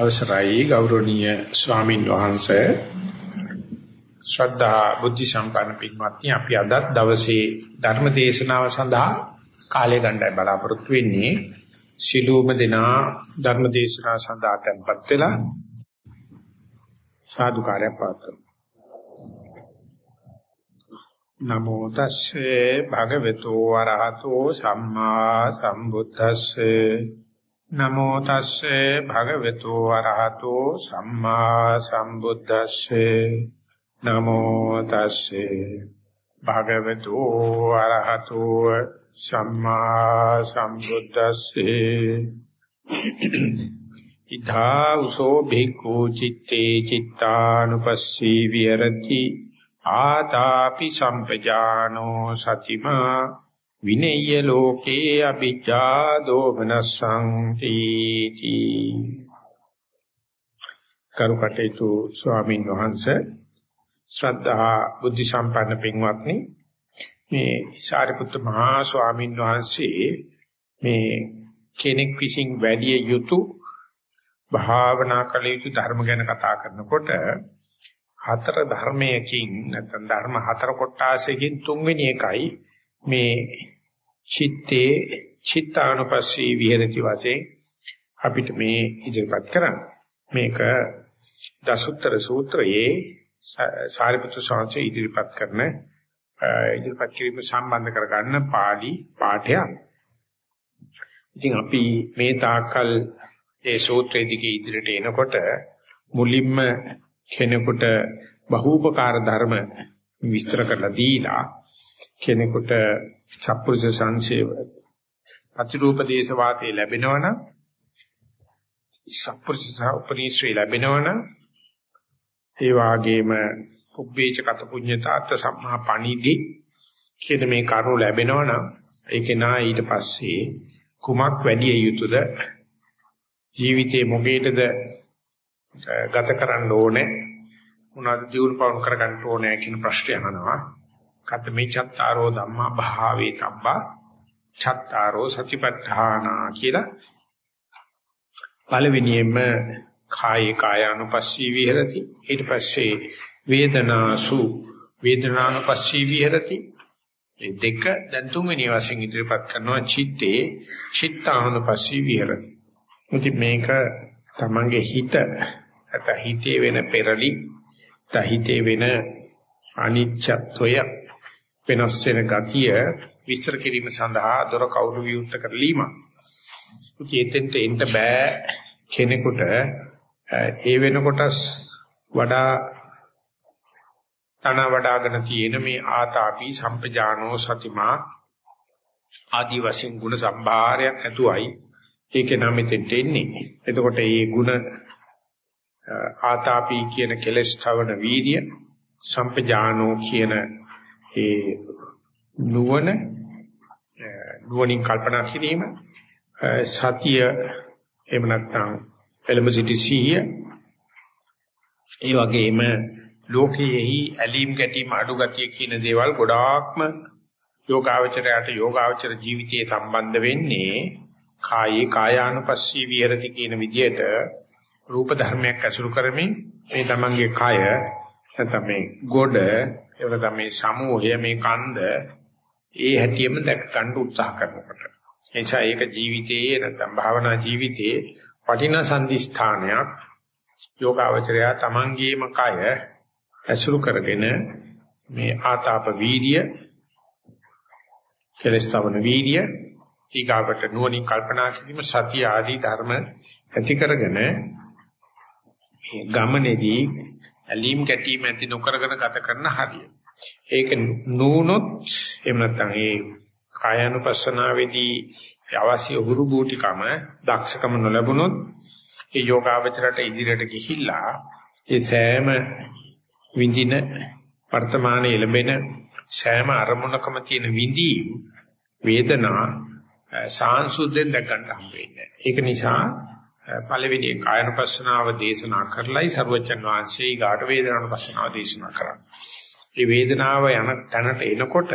අවසරයි ගෞරවනීය ස්වාමින් වහන්සේ. ශ්‍රද්ධා බුද්ධ සම්පන්න පින්වත්නි අපි අද දවසේ ධර්ම දේශනාව සඳහා කාලය ගන්නයි බලාපොරොත්තු වෙන්නේ. සිළුම දෙනා ධර්ම දේශනාව සඳහා tempත් වෙලා සාදුකාරයක් පාත්තුමු නමෝ තස්සේ භගවතු වරහතෝ සම්මා සම්බුද්දස්සේ. නමෝ තස්සේ භගවතු වරහතෝ සම්මා සම්බුද්දස්සේ. නමෝ තස්සේ භගවතු වරහතෝ සම්මා සම්බුද්දස්සේ. ඉතා උසෝ භික්ඛු චitte චිත්තානුපස්සී විරති ආතාපි සම්පජානෝ සතිමා විනේය ලෝකේ අ비ජ්ජා දෝමනසං තීති කරුකටේතු ස්වාමීන් වහන්සේ ශ්‍රද්ධා බුද්ධ සම්පන්න පින්වත්නි මේ සාරිපුත්ත මහා ස්වාමීන් වහන්සේ මේ කෙනෙක් විසින් වැඩි යුතු භාවනා කළ යුතු ධර්ම ගැන කතා කරනකොට හතර ධර්මයකින් නැත්නම් ධර්ම හතර කොටාසකින් තුන්වෙනි එකයි මේ චිත්තේ චිත්තානුපස්සී විහෙරති වශයෙන් අපිට මේ ඉදිරිපත් කරන්න. මේක දසුත්තර සූත්‍රයේ සාරිපුත්‍ර ස්වාමීන් ඉදිරිපත් කරන ඉදිරිපත් කිරීම සම්බන්ධ කරගන්න පාළි පාඨයක්. ඉතින් අපි මේ තාක්කල් ඒ සූත්‍රයේ දිගේ ඉදිරියට එනකොට මුලින්ම කෙනෙකුට බහූපකාර ධර්ම විස්තර කරලා දීලා කෙනෙකුට සත්පුරුෂ සංසේව ප්‍රතිරූපදේශ වාතේ ලැබෙනවනම් සත්පුරුෂ උපනීශ්‍රේ ලැබෙනවනම් ඒ වාගේම පුබ්බේච කත පුඤ්ඤතාත් සම්මා පණිදි කියන මේ කරුණු ලැබෙනවනම් ඒකේ නා ඊට පස්සේ කුමක් වැඩි යුතුද? ජීවිතේ මොකේද ගත කරන්න ඕනේ? මොනවද ජීවුන පවුන් කරගන්න ඕනේ කියන ප්‍රශ්නය අහනවා. කතමේ චත්තාරෝ ධම්මා භාවේ තබ්බා? චත්තාරෝ සතිපට්ඨානා කියලා පළවෙනියෙන්ම කායේ කායානුපස්සී විහෙරති. ඊට පස්සේ වේදනාසු වේදනානුපස්සී විහෙරති. මේ දෙක දැන් තුන්වෙනි වශයෙන් ඉදිරිපත් කරනවා චිත්තේ චිත්තානුපස්සී විහෙරති. ඉතින් මේක තමන්ගේ හිත නැත හිතේ වෙන පෙරලි නැත හිතේ වෙන අනිච්චත්වය වෙනස් වෙන ගතිය විස්තර කිරීම සඳහා දොර කවුරු විවුර්ත කරලීම. උචේතෙන්ට එන්න බෑ කෙනෙකුට ඒ වෙනකොටස් වඩා තන වඩාගෙන තියෙන මේ ආතාපි සම්පජානෝ සතිමා ආදි වශයෙන් ගුණ සම්භාරයක් ඇතුවයි ඒකේ නම් මෙතෙන්ට එන්නේ. එතකොට මේ ಗುಣ ආතාපි කියන කෙලස් තවන වීර්ය සම්පජානෝ කියන ඒ නුවණ නුවණින් කල්පනා කිරීම සතිය එහෙම නැත්නම් එළඹ සිටි සිහිය ඒ වගේම ලෝකයේහි ඇලීම් ගැටීම් අඩු ගතිය කියන දේවල් ගොඩාක්ම යෝගාවචරයට යෝගාවචර ජීවිතයේ සම්බන්ධ වෙන්නේ කායේ කායානුපස්සී විහෙරති කියන විදිහට රූප ධර්මයක් ඇසුරු කරමින් මේ තමන්ගේ කය නැත්නම් මේ ගොඩ එහෙම නැත්නම් මේ සමූහය මේ කන්ද ඒ හැටියෙම දැක ගන්න උත්සාහ කරනකොට. එනිසා ඒක ජීවිතයේ නැත්නම් භාවනා ජීවිතයේ වටිනා සම්දිස්ථානයක්. යෝගාවචරය තමන්ගේම කය ඇසුරු කරගෙන මේ ආතාප වීර්ය කෙලස්තවන වීර්ය ඊගාවට නුවණින් කල්පනා කිරීම සතිය ආදී ධර්ම ඇති කරගෙන මේ ගමනේදී ඇලීම් කැටීම් ඇති නොකරගෙන ගත කරන හරිය. ඒක නුනොත් එහෙම නැත්නම් ඒ කායानुපස්සනාවේදී අවශ්‍ය උහුරු බූටිකම දක්ෂකම නොලැබුණොත් ඒ යෝගාවචරයට ඉදිරියට ගිහිල්ලා ඒ සෑම විඳින වර්තමානයේ ලැබෙන සෑම අරමුණකම තියෙන විඳීම් වේදනා සාංශුද්ධෙන් දැක ගන්න හම්බෙන්නේ. ඒක නිසා පළවෙනි කායනුපස්සනාව දේශනා කරලයි සරුවචන් වහන්සේ ඊගාට වේදනානුපස්සනාව දේශනා කරන්නේ. මේ වේදනාව යන තැනට එනකොට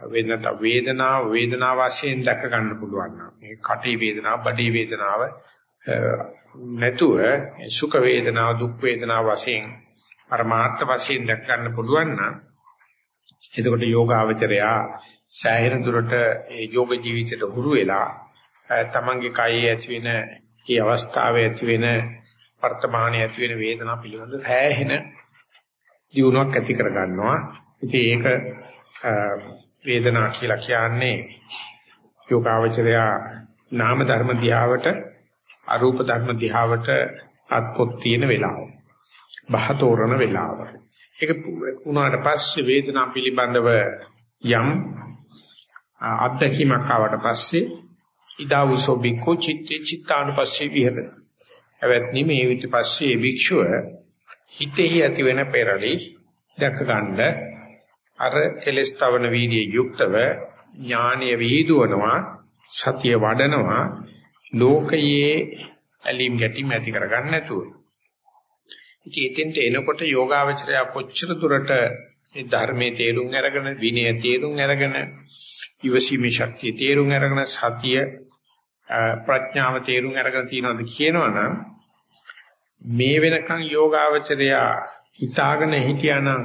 වේදනත වේදනාව වේදනාව වශයෙන් දැක ගන්න පුළුවන් නම් මේ කටේ වේදනාව, බඩේ වේදනාව, නැතුව සුඛ වේදනාව දුක් වේදනාව වශයෙන් පරමාර්ථ වශයෙන් දැක් ගන්න පුළුවන් නම් එතකොට යෝගාවචරයා සෑහෙන දුරට ඒ යෝග ජීවිතයට හුරු වෙලා තමන්ගේ කයේ ඇති වෙන මේ අවස්ථාවේ ඇති වෙන වර්තමානයේ ඇති වෙන වේදනාව පිළිබඳ සෑහෙන දියුණුවක් ඇති කර ගන්නවා. ඉතින් ඒක වේදනා කියලා කියන්නේ යෝගාවචරයා නාම ධර්ම දිහාවට අරූප ධර්ම දිහාවට අත්පොත් තියෙන වෙලාව. බහතෝරන වෙලාව. ඒක වුණාට පස්සේ වේදනාව පිළිබඳව යම් අත්දැකීමක් ආවට පස්සේ ඉදාවුසෝ බිකෝ චිත්තේ චිත්තානුපස්සේ විහෙරණ. එවත්නි මේ විට පස්සේ භික්ෂුව හිතෙහි ඇති වෙන පෙරලි දැක ගන්න අර කෙලස්තවන වීර්ය යුක්තව ඥානීය විහිදුවනවා සතිය වඩනවා ලෝකයේ ඇලීම් ගැටීම් ඇති කරගන්න නැතුව. ඉතින් එතෙන්ට එනකොට යෝගාවචරය කොච්චර දුරට මේ ධර්මයේ තේරුම් අරගෙන විනය තේරුම් අරගෙන ඉවසීමේ ශක්තිය තේරුම් අරගෙන සතිය ප්‍රඥාව තේරුම් අරගෙන තියනවාද කියනවනම් මේ වෙනකන් යෝගාවචරය හිතාගෙන හිටියානම්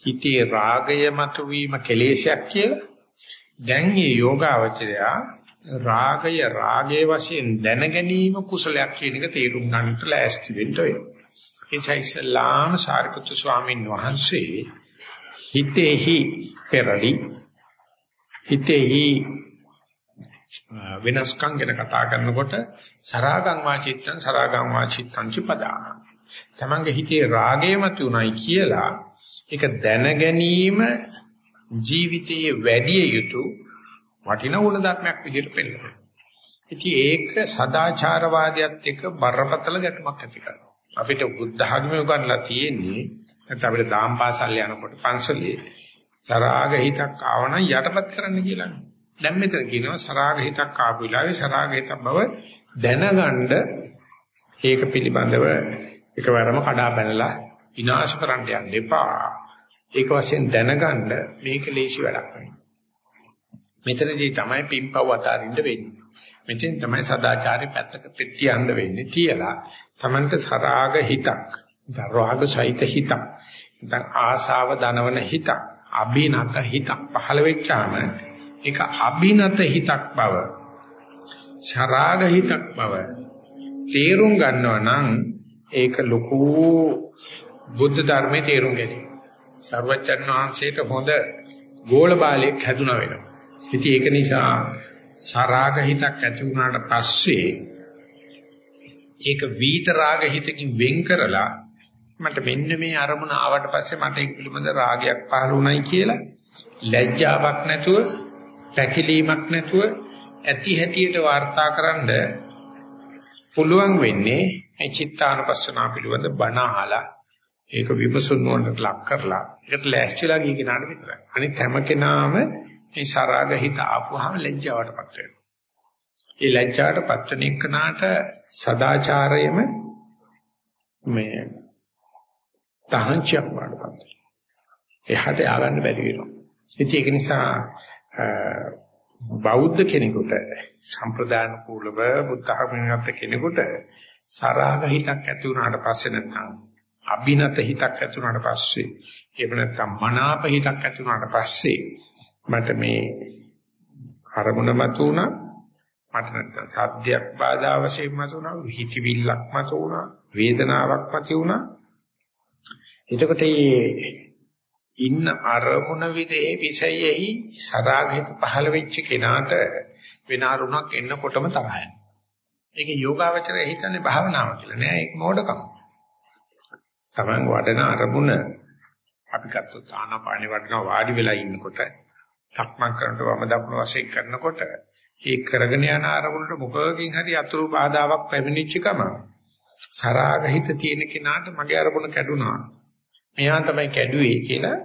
හිතේ රාගය මතුවීම කෙලේශයක් කියලා දැන් මේ යෝගාවචරය රාගය රාගයේ වශයෙන් දැන ගැනීම කුසලයක් කියන එක තේරුම් ගන්නට ලෑස්ති වෙන්න වෙනවා. එනිසා ඉස්ලාම සාරිපුත්තු ස්වාමීන් වහන්සේ හිතේහි පෙරලි හිතේහි වෙනස්කම් ගැන කතා කරනකොට සරාගං වාචිත්තං සරාගං වාචිත්තං චපදාන. තමන්ගේ හිතේ රාගය මතුණයි කියලා ඒක දැන ගැනීම ජීවිතයේ වැඩි යුතු වටිනා ගුණ ධර්මයක් විදිහට පෙන්නනවා. ඉතින් ඒක සදාචාරවාදයට එක්ක බරපතල ගැටුමක් ඇති කරනවා. අපිට බුද්ධ ආගමේ උගන්ලා තියෙන්නේ නැත්නම් අපිට දාම් පාසල් යනකොට පන්සලේ සරාග හිතක් ආවනම් යටපත් කරන්න කියලානේ. දැන් මෙතන කියනවා සරාග හිතක් ආපු වෙලාවේ සරාග හිතක් බව දැනගන්න ඒක පිළිබඳව එකවරම කඩා බැනලා විනාශ කරන්න යන්න එපා. ඒක වශයෙන් දැනගන්න මේක ලේසි වැඩක් නෙවෙයි. මෙතනදී තමයි පිම්පව් අතාරින්න වෙන්නේ. මෙතෙන් තමයි සදාචාරයේ පැත්තක තියන්න වෙන්නේ. තියලා Tamanට සරාග හිතක්, රාග සහිත හිතක්, නැත්නම් ආශාව දනවන හිතක්, අභිනත හිතක් පහළ වෙච්චාම ඒක අභිනත හිතක් බව, සරාග හිතක් බව තේරුම් ගන්නවා නම් ඒක ලොකු බුද්ධ ධර්මයේ තේරුම් ගැනීම. සර්වචන් වහන්සේට හොඳ ගෝල බාලයක් හැදුනා වෙනවා. ඉතින් ඒක නිසා සරාග හිතක් ඇති වුණාට පස්සේ ඒක වීත රාග හිතකින් වෙන් කරලා මට මෙන්න මේ අරමුණ ආවට පස්සේ මට ඒක පිළිබඳ රාගයක් පහළ වුණයි කියලා ලැජ්ජාවක් නැතුව පැකිලීමක් නැතුව ඇති හැටියට වාර්තාකරනද පුළුවන් වෙන්නේ මේ චිත්තානුපස්සනා පිළිබඳ බණ අහලා ඒක විපස්සුන් වලට ලක් කරලා ඒකට ලෑස්තිලා ගිය කෙනාට විතරයි. අනිත් හැම කෙනාම මේ සරාග හිත ආපුවාම ලැජ්ජාවටපත් වෙනවා. ඒ ලැජ්ජාවටපත් වෙන එකනට සදාචාරයේම මේ තහංචියක් වඩපත්. එහාට ය아가න්න බැරි වෙනවා. ඉතින් ඒක නිසා බෞද්ධ කෙනෙකුට සම්ප්‍රදාන කූලව බුද්ධ ධර්මයට කෙනෙකුට සරාග හිතක් ඇති වුණාට පස්සේ නැත්නම් අභිනත හිතක් ඇති වුණාට පස්සේ එහෙම නැත්නම් මනාප හිතක් ඇති වුණාට පස්සේ මට මේ අරමුණ මතුණා මට නැත්නම් සද්දයක් බාධා වශයෙන් මතුණා හිතවිල්ලක් මතුණා වේදනාවක් මතුණා එතකොට මේ ඉන්න අරමුණ විදේ විෂයෙහි සදාගහිත පහළ වෙච්ච කෙනාට වෙන අරුණක් එන්නකොටම තරහයි. ඒක යෝගාවචරය හිතන්නේ භාවනාව කියලා නෑ ඒක මොඩකම. Taman වඩන අරමුණ අපි ගත්තොත් ආනාපානෙ වඩන වාඩි වෙලා ඉන්නකොට සක්මන් කරනකොට වම දකුණු වශයෙන් කරනකොට ඒ කරගෙන යන ආරමුණට මොකකින් හරි අතුරු බාධාවක් පැමිණිච්ච ගම සරාගහිත තියෙන කෙනාට මගේ අරමුණ කැඩුනා මෙහා තමයි කැඩුවේ කියලා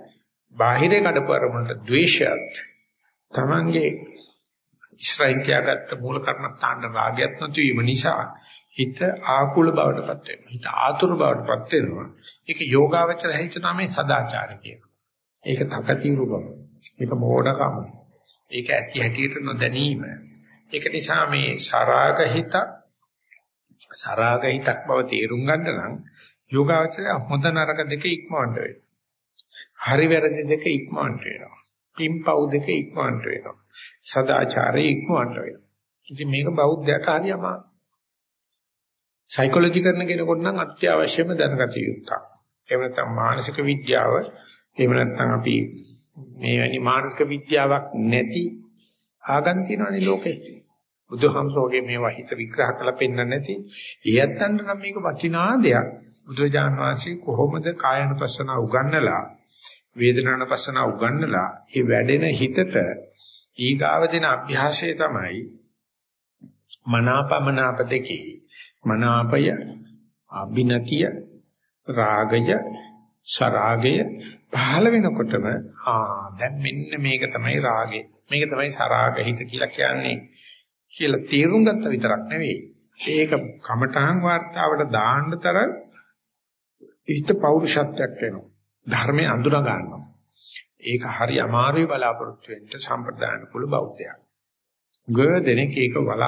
බාහිරේ කඩපු අරමුණට ද්වේෂයත් තමන්ගේ ඉස්රායිල් තියාගත්ත මූල කර්මස්ථාන රාගයත් නැති වීම නිසා හිත ආකුල බවටපත් වෙනවා හිත ආතුර බවටපත් වෙනවා ඒක යෝගාවචර හිත තමයි සදාචාරය කියනවා ඒක තකතිරු බව මේක මෝඩකම. ඒක ඇති හැටියට නොදැනීම. ඒක නිසා මේ සරාග හිත සරාග හිතක් බව තේරුම් ගන්න නම් යෝගාවචරය හොඳ නරක දෙක ඉක්මවන්න වෙනවා. හරි වැරදි දෙක ඉක්මවන්න වෙනවා. පිම්පව් දෙක ඉක්මවන්න වෙනවා. සදාචාරය ඉක්මවන්න වෙනවා. ඉතින් මේක බෞද්ධයට හරි අමාරුයි. සයිකොලොජි කරන කෙනෙකුට නම් අත්‍යවශ්‍යම දැනගත යුත්තක්. එහෙම නැත්නම් මානසික විද්‍යාව එහෙම නැත්නම් අපි මේ වැනි මානසික විද්‍යාවක් නැති ආගම් තියෙනවනේ ලෝකේ. බුදුහාමසෝගේ මේවා හිත විග්‍රහ කරලා පෙන්නන්නේ නැති. ඊයත්තන්ට නම් මේක වටිනා දෙයක්. බුදුරජාණන් වහන්සේ කොහොමද කායනුපස්සන උගන්නලා වේදනානුපස්සන උගන්නලා ඒ වැඩෙන හිතට ඊගාව දෙන අභ්‍යාසය තමයි මනාපමනාප දෙකේ. මනාපය අබිනතිය රාගය සරාගය පහළ වෙනකොටම ආ දැන් මෙන්න මේක තමයි රාගය. මේක තමයි සරාග හිත කියලා කියන්නේ. කියලා තේරුම් ගත්ත විතරක් නෙවෙයි. ඒක කමඨහන් වார்த்தාවට දාන්න තරම් හිත පෞරුෂත්වයක් වෙනවා ධර්මයේ අඳුර ගන්නවා. ඒක හරි අමාරුයි බලාපොරොත්තු වෙන්න සම්ප්‍රදාන කුල බෞද්ධයක් ගොඩනෙක් ඒක වල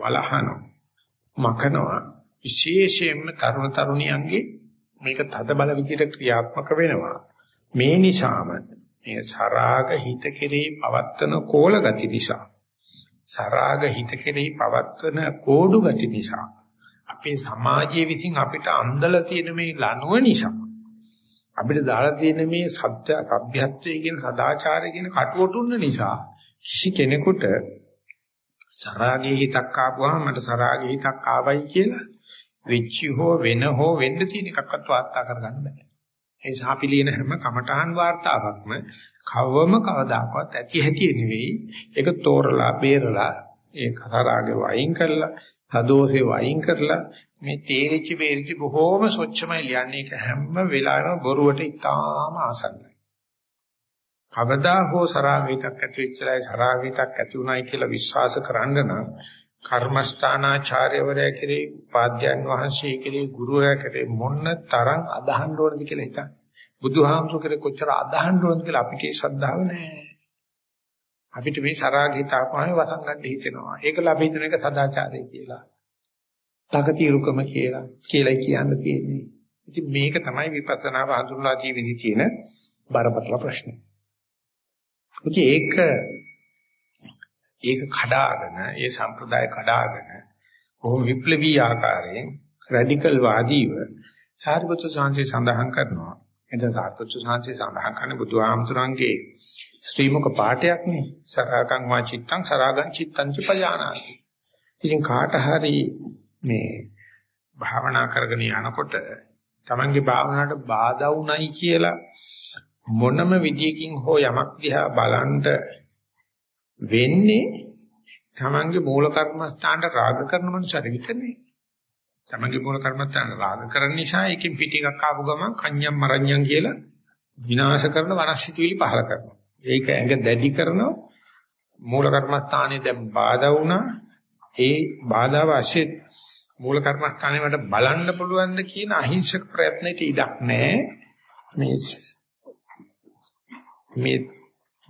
වලහනවා. මකනවා. විශේෂයෙන්ම තරුණ තරුණියන්ගේ මේක තද බල විදිහට ක්‍රියාත්මක වෙනවා. මේ නිසාම මේ සරාග හිත කෙරෙහි පවත්තන කෝල ගති නිසා සරාග හිත කෙරෙහි පවත්තන කෝඩු ගති නිසා අපේ සමාජයේ විසින් අපිට අන්දලා තියෙන මේ ලනුව නිසා අපිට දාලා තියෙන මේ සත්‍ය අභ්‍යත්වයේ කියන සදාචාරය කියන කටුවටුන්න නිසා කිසි කෙනෙකුට සරාගේ හිතක් ආපුවාම මට සරාගේ හිතක් ආවයි කියලා වෙච්චි හෝ වෙන හෝ වෙන්න තියෙන එකක්වත් වාර්තා කරගන්න බෑ. ඒ නිසා අපි ලියන හැම කමඨාන් වාර්තාවක්ම කවවම කවදාකවත් ඇති හැටි නෙවෙයි. ඒක තෝරලා බේරලා ඒ සරාගේ වයින් කරලා සදෝසේ වයින් කරලා මේ තේරිච්ච බේරිච්ච බොහෝම ස්වච්ඡමයි ලියන්නේ. ඒක හැම වෙලාවෙම බොරුවට ඉතාම ආසන්නයි. කවදා හෝ සරාගීතක් ඇති වෙච්චලයි සරාගීතක් ඇති උනායි කියලා විශ්වාස කරන්න නම් කර්මස්ථානාචාර්යවරයා කෙරේ උපාධ්‍යයන් වහන්සේ කෙරේ ගුරුවරයා කෙරේ මොන්න තරම් අදහන්න ඕනද කියලා හිතන්න. බුදුහාමුදුර කෙරේ කොච්චර අදහන්න ඕනද කියලා අපිට ඒ ශ්‍රද්ධාව නැහැ. අපිට මේ සරාගීතාපමණ වසංගන්න හිතෙනවා. ඒකල අපි හිතන එක සදාචාරය කියලා. තකතිරුකම කියලා කියලා කියන්න තියෙන්නේ. ඉතින් මේක තමයි විපස්සනාව හඳුන්වා දී විදි තියෙන බරපතල ප්‍රශ්නේ. ඉතින් ඒක ඒක කඩාගෙන ඒ සම්ප්‍රදාය කඩාගෙන බොහොම විප්ලවීය ආකාරයෙන් රැඩිකල් වාදීව සාරිපුත්‍ර සාංශේ සඳහන් කරනවා එතන සාරිපුත්‍ර සාංශේ සඳහන් කරන්නේ බුදුහාමුදුරන්ගේ ශ්‍රීමුක පාඨයක් නේ සරාගං වාචිත්තං සරාගං චිත්තං චපජානාති ඉතින් කාට හරි මේ භාවනා කරගෙන යනකොට තමන්ගේ භාවනාවට බාධා වුණයි කියලා මොනම විදියකින් හෝ යමක් දිහා බලන්න වෙන්නේ තමන්ගේ මූල කර්මස්ථානට රාග කරන මනුස්සයෙක් විතරනේ. තමන්ගේ මූල කර්මස්ථානට රාග කරන නිසා එකකින් පිට එකක් ආපු ගමන් කන්‍යම් මරණ්‍යම් කියලා විනාශ කරන වනස්සිතුවිලි පහල කරනවා. ඒක ඇඟ දැඩි කරනවා. මූල කර්මස්ථානයේ දැන් බාධා වුණා. ඒ බාධාව ඇසෙත් මූල කර්මස්ථානේ මට බලන්න පුළුවන්ද කියන අහිංසක ප්‍රයත්නයට ඉඩක් නැහැ. මේ මේ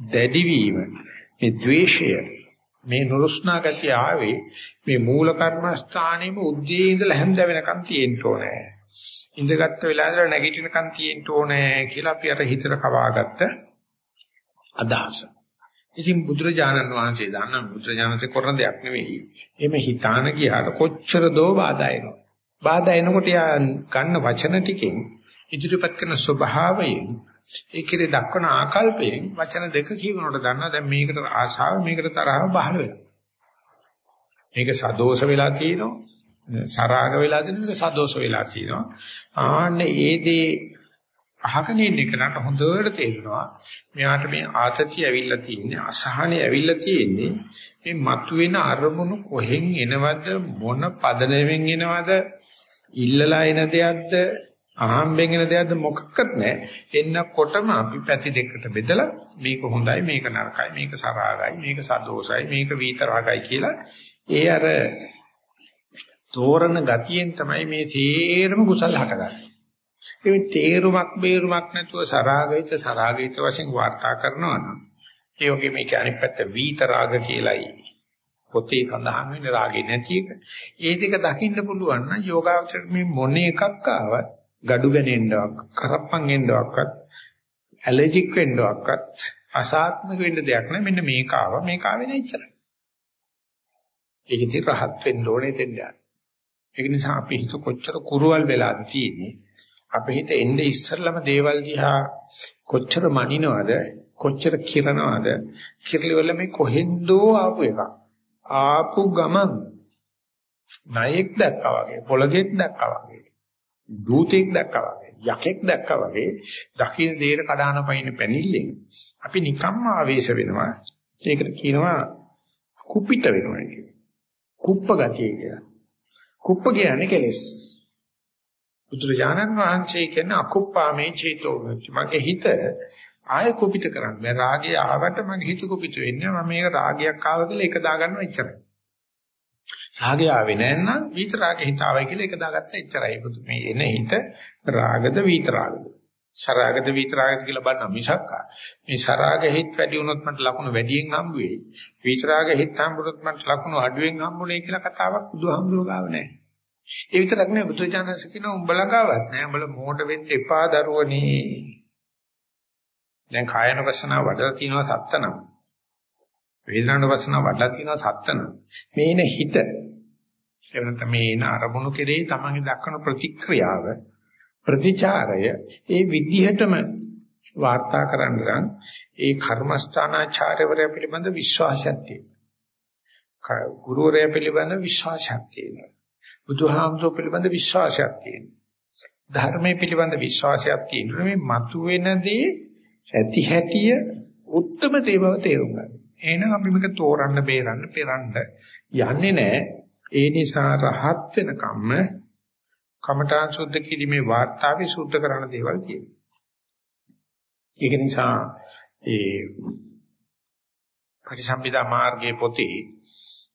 දැඩි වීම මේ ද්වේෂය මේ නුරුස්නා ගතිය ආවේ මේ මූල කර්මස්ථානෙම උද්දී ඉඳලා හැන්ද වෙනකන් තියෙන්න ඕනේ. ඉඳගත්තු වෙලාවල නැගිටිනකන් තියෙන්න ඕනේ කියලා අපි අර හිතට කවාගත්ත අදහස. ඉතින් බුදුරජාණන් වහන්සේ දන්න බුදුරජාණන්සේ කරන දෙයක් නෙවෙයි. එimhe හිතාන ගියාට කොච්චර දෝ බාධා එනවා. බාධා එනකොට යා ගන්න වචන ටිකෙන් ඉදිරිපත් කරන ස්වභාවයෙන් ඒකේ දක්වන ආකල්පයෙන් වචන දෙක කියනකොට දන්නවා දැන් මේකට ආශාව මේකට තරහව පහළ වෙනවා. මේක සදෝෂ වෙලා තියෙනවා සරාග වෙලා තියෙනවා සදෝෂ වෙලා තියෙනවා. ආන්නේ ඒ දේ අහගෙන ඉන්න කෙනාට හොඳට තේරෙනවා මෙයාට මේ ආතතිය ඇවිල්ලා තියෙන්නේ අසහනෙ ඇවිල්ලා තියෙන්නේ මේ මතුවෙන අරමුණු කොහෙන් එනවද මොන පදනමෙන් එනවද ඉල්ලලා එන දෙයක්ද අහම්බෙන් එන දෙයක්ද මොකක්වත් නැහැ. එන්නකොටම අපි පැති දෙකට බෙදලා මේක හොඳයි මේක නරකයි මේක සරාගයි මේක සදෝසයි මේක වීතරාගයි කියලා ඒ අර තෝරන ගතියෙන් තමයි මේ තේරම කුසල හටගන්නේ. ඒ තේරුමක් බේරුමක් නැතුව සරාගයිත සරාගයිත වශයෙන් වාර්තා කරනවා නම් ඒ වගේ මේක අනිත් පැත්ත වීතරාග කියලායි පොතේ සඳහන් වෙන රාගේ නැති එක. ඒ දෙක දකින්න පුළුවන් නම් යෝගාවචර මේ මොන එකක් ආවත් gadu ගනෙන්නවක් කරප්පන් එන්නවක්වත් ඇලර්ජික් වෙන්නවක්වත් අසාත්මක වෙන්න දෙයක් නෑ මෙන්න මේක ආවා මේක ආවේ නෑ ඉච්චරයි. ඒක ඉතින් රහත් වෙන්න ඕනේ දෙන්න. ඒක නිසා අපි හිත කොච්චර කුරුවල් වෙලාද තියෙන්නේ? අපේ හිත එන්නේ ඉස්සරළම දේවල් දිහා කොච්චර මනිනවද? කොච්චර කිරනවද? කිරලි වල මේ කොහෙන්දෝ ආපු එකක්. ආපු ගමන් ණයෙක් දැක්කා වගේ පොළගෙක් දැක්කා වගේ. දූතෙක් දැක්කා වගේ යකෙක් දැක්කා වගේ දකින්න දේට කඩාන පයින් පැනිල්ලෙන් අපි නිකම්ම ආවේශ වෙනවා. ඒකට කියනවා කුපිත වෙනවා කියන්නේ. කුප්ප ගතිය කියලා. කුප්ප කියන්නේ කෙලස්. බුදුරජාණන් වහන්සේ කියන අකුප්පාමේ චේතෝ මගේ හිත ආය කුපිත කරන්නේ රාගය ආවට මගේ හිත කුපිත වෙන්නේ මම මේක රාගයක් ආව කියලා එක දාගන්නවා එච්චරයි රාගය ආවේ නැත්නම් විත රාගෙ හිත ආවයි කියලා එක දාගත්තා එච්චරයි. බුදු මේ එන හිත රාගද විත රාගද? සරාගද විත රාගද කියලා බලන මිසක් මේ සරාග හිත වැඩි වුණොත් මට ලකුණු වැඩියෙන් හම්බ වෙයි. විත රාග හිත හම්බුනොත් මට ලකුණු අඩුවෙන් හම්බුනේ කියලා කතාවක් බුදුහාමුදුරුවෝ ගාව නැහැ ඒ විතරක් නෙවෙයි බුදුචානන්ස කියන උඹලා ගාවත් නෑ. උඹලා මෝඩ වෙන්න එපා දරුවනේ. දැන් කායනවසනාව වඩලා තිනවා සත්තනම්. වේදනානවසනාව වඩලා තිනවා සත්තනම්. මේන හිත එවනත මේන අරමුණු කෙරේ තමන්ගේ දක්වන ප්‍රතික්‍රියාව ප්‍රතිචාරය ඒ විදිහටම වාර්තා කරන්න නම් ඒ කර්මස්ථානාචාර්යවරය පිළිබඳ විශ්වාසයක් තියෙනවා. ගුරුවරයා පිළිබඳ විශ්වාසයක් තියෙනවා. බුදුහාමුදුරුවෝ පිළිබඳ විශ්වාසයක් තියෙනවා. ධර්මයේ පිළිබඳ විශ්වාසයක් තියෙනවා. මේ මතුවෙන දේ ඇති හැටිය උත්තරම දේවව තේරුම් ගන්න. එහෙනම් අපි මේක තෝරන්න, බේරන්න, පෙරන්න යන්නේ නැහැ. ඒ නිසා රහත් වෙන කම්ම කමඨාන් සුද්ධ කිරීමේ වාර්තාවේ සුද්ධ කරන දේවල් තියෙනවා. ඒක නිසා ඒ පරිසම්පදා මාර්ගයේ පොතේ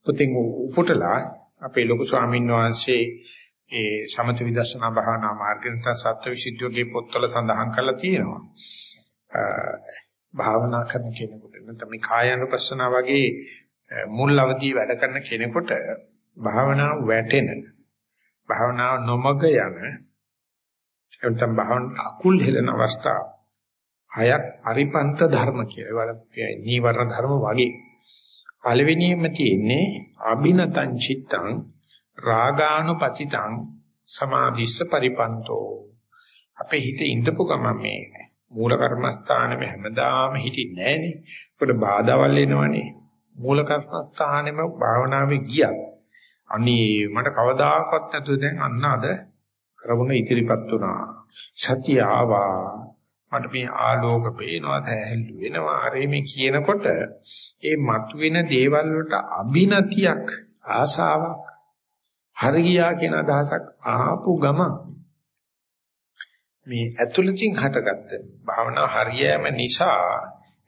පොතෙන් උපුටලා අපේ ලොකු ස්වාමීන් වහන්සේ ඒ සමත විදර්ශනා භාවනා මාර්ගෙන් තත් සත්‍යවිසුද්ධියේ පොත්වල සඳහන් කරලා තියෙනවා. භාවනා කරන කෙනෙකුට නැත්නම් මේ කායानुපස්සන වගේ මුල් අවදී වැඩ කරන කෙනෙකුට භාවනාව වැටෙන භාවනාව නොමග යන එතන භාවන අකුල් හෙලන අවස්ථා හයක් පරිපන්ත ධර්ම කියලා. ඒවල නීවරණ ධර්ම වගේ පළවෙනියෙන්ම තියෙන්නේ අභිනතං චිත්තං රාගානුපතිතං සමාධිස්ස පරිපන්තෝ අපේ හිතේ ඉඳපු ගමන් මේ මූල කර්මස්ථානෙම හැමදාම හිටින්නේ නැහනේ. ඒකට බාධාවල් එනවනේ. මූල කර්මස්ථානෙම භාවනාවේ ගියත් අනේ මට කවදාකවත් නැතුව දැන් අන්න අද කරවුණ ඉදිරිපත් වුණා. සතිය ආවා. මට මේ ආලෝක පේනවා තැහැල්ලු වෙනවා අර මේ කියනකොට ඒ මතුවෙන දේවල් වලට අභිනතියක් ආසාවක් හරියා කියන අදහසක් ආපු ගම මේ ඇතුළතින් හටගත්ත භාවනා හරියෑම නිසා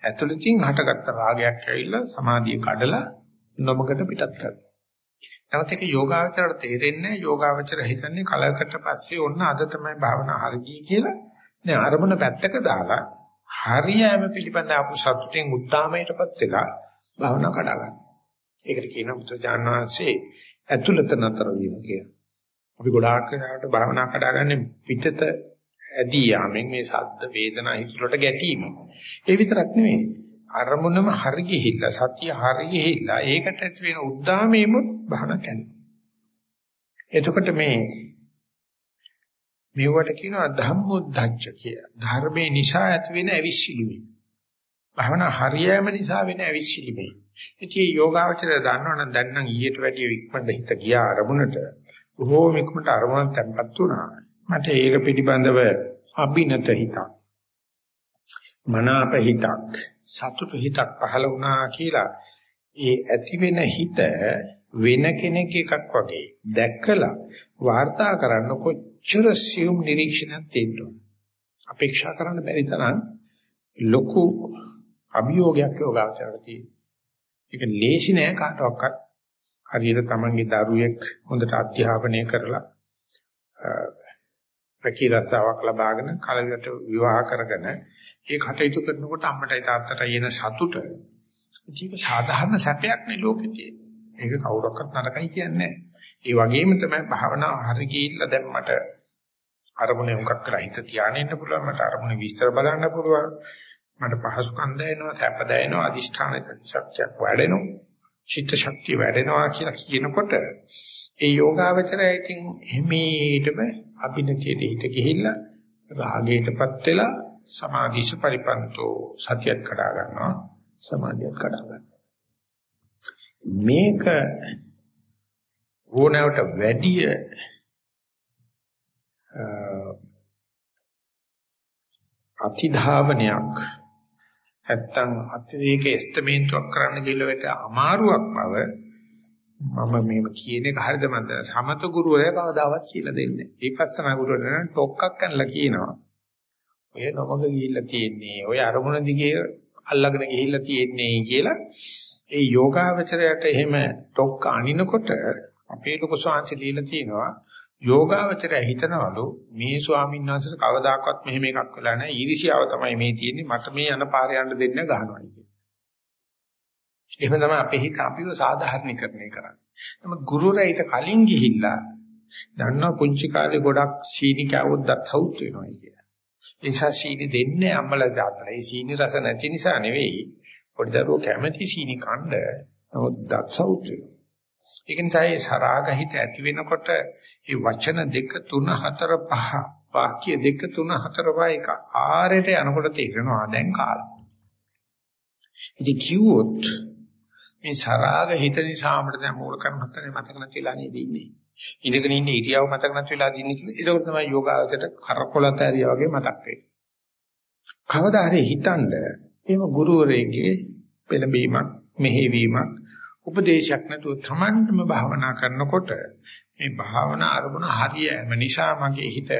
ඇතුළතින් හටගත්ත රාගයක් ඇවිල්ලා සමාධිය කඩලා නොමකට පිටත් කරනවා. නමුත් ඒක යෝගාවචරයට තේරෙන්නේ යෝගාවචර හිතන්නේ කලකට පස්සේ ඔන්න අද තමයි භාවනා හරියි කියලා දැන් අරමුණ පැත්තක දාලා හරියම පිළිපඳ අපු සතුටින් උද්දාමයටපත් වෙලා භාවනා කඩා ගන්න. ඒකට කියන බුදුජාන විශ්ේ ඇතුළත නතර වීම කියලා. අපි ගොඩාක් වෙනාට භාවනා කඩාගන්නේ පිටත ඇදී යාමෙන් මේ සද්ද වේදනා හිතුලට ගැටීම. ඒ විතරක් නෙමෙයි. අරමුණම හරි ගිහිල්ලා සතිය හරි ගිහිල්ලා ඒකට ඇති වෙන උද්දාමයේම භාවනා කරනවා. එතකොට මේ මෙවට කියනවා ධම්මොද්දච්ච කියලා. ධර්මයේ නිසා ඇති වෙන අවිශ්සිලිමේ. භවනා හරියෑම නිසා වෙන අවිශ්සිලිමේ. ඉතින් යෝගාවචරය දන්නවනම් දැන් නම් ඊට වැඩිය ඉක්මනට හිත ගියා අරමුණට. බොහෝම ඉක්මනට අරමුණ තැම්පත් වුණා. මට ඒක පිළිබඳව අභිනත හිතක්. මනාප හිතක්, සතුට හිතක් පහළ වුණා කියලා ඒ ඇති වෙන හිත වෙන කෙනෙක් එකක් වගේ දැක්කලා වාර්තා කරන්න කොච්චර සියුම් නිරීක්ෂණයක් තියෙනවද අපේක්ෂා කරන්න බැරි තරම් ලොකු අභියෝගයක් යෝගාචරයට තියෙනවා. ඒක ලේසි නෑ කාටවත්. හරියට තමන්ගේ දරුවෙක් හොඳට අධ්‍යාපනය කරලා ප්‍රකීරතාවක් ලබාගෙන කලකට විවාහ කරගෙන ඒ කටයුතු කරනකොට අම්මටයි තාත්තටයි එන සතුට ජීව සාධාරණ සැපයක් නේ ලෝකේ තියෙන්නේ. ඒක කවුරක්වත් නරකයි කියන්නේ ඒ වගේම තමයි භාවනාව හරි ගිහිල්ලා දැන් මට අරමුණේ මුකක් කරලා හිත තියාගෙන ඉන්න පුළුවන් මට අරමුණේ විස්තර බලන්න පුළුවන් මට පහසුකම් දැනෙනවා සැප දැනෙනවා අදිෂ්ඨාන ශක්තියක් වැඩෙනවා චිත්ත ශක්තිය වැඩෙනවා කියලා කියනකොට ඒ යෝගාවචරය ඉතින් හිමීටම අභිනකයට හිත ගිහිල්ලා රාගයටපත් වෙලා සමාධිස පරිපන්තෝ සතියක් කඩා ගන්නවා සමාධියක් කඩා ගන්නවා. මේක ඕනෑවට වැඩිය අතිධාවනයක් නැත්තම් අතිරේක එස්ටිමේට්ුවක් කරන්න ගිහලවට අමාරුවක් බව මම මේක කියන එක හරිද මන්ද සමත ගුරුවරයා කවදාවත් කියලා දෙන්නේ නැහැ. විපස්සනා ගුරුවරයා නම් ටොක්ක්ක් කරලා කියනවා. ඔය නොමග ගිහිල්ලා තියෙන්නේ. ඔය අරමුණ දිගේ අල්ලගෙන ගිහිල්ලා තියෙන්නේ කියලා ඒ යෝගාවචරයට එහෙම ටොක්ක අනිනකොට අපේ ලොකු ශාන්ති දීලා තියෙනවා යෝගාවචරය හිතනවලු මේ ස්වාමීන් වහන්සේට කවදාකවත් මෙහෙම එකක් වෙලා නැහැ ඊර්ෂියාව තමයි මේ තියෙන්නේ මට මේ යන පාර යන්න දෙන්න ගහනවා කියන්නේ. එහෙම තමයි අපේ හිත අපිව සාධාරණීකරණය කරන්නේ. නමුත් ගුරුරයිට කලින් ගිහිල්ලා දන්නවා පුංචි කාලේ ගොඩක් සීනි කෑවොත් දත් සවුත් වෙනවා කියලා. ඒ නිසා සීනි දෙන්නේ අම්මලා දාලා. ඒ සීනි රස නැති නිසා නෙවෙයි. පොඩි දරුවෝ කැමති සීනි කන්න නමුත් දත් සවුත් වෙනවා. ඒක නිසා මේ සරාගහිත ඇති වෙනකොට මේ වචන දෙක තුන හතර පහ වාක්‍ය දෙක තුන හතර පහ එක ආරයට යනකොට තේරෙනවා දැන් කාලා. ඉතින් කිව්වොත් මේ සරාගහිත නිසා අපිට දැන් මූල කර්මත්තනේ මතක නැතිලා නේද ඉන්නේ. ඉඳගෙන ඉන්න ඉරියව් මතක නැතිලා ඉන්නේ කියලා. ඒක තමයි යෝගාවචරයට කරකොලත ඇරියා වගේ මතක් වෙන්නේ. කවදා හරි හිතනද එහෙම ගුරුවරයෙක්ගේ පෙළඹීමක් මෙහෙවීමක් උපදේශයක් නැතුව තමන්ටම භාවනා කරනකොට මේ භාවනා අරමුණ හරියම නිසා මගේ හිත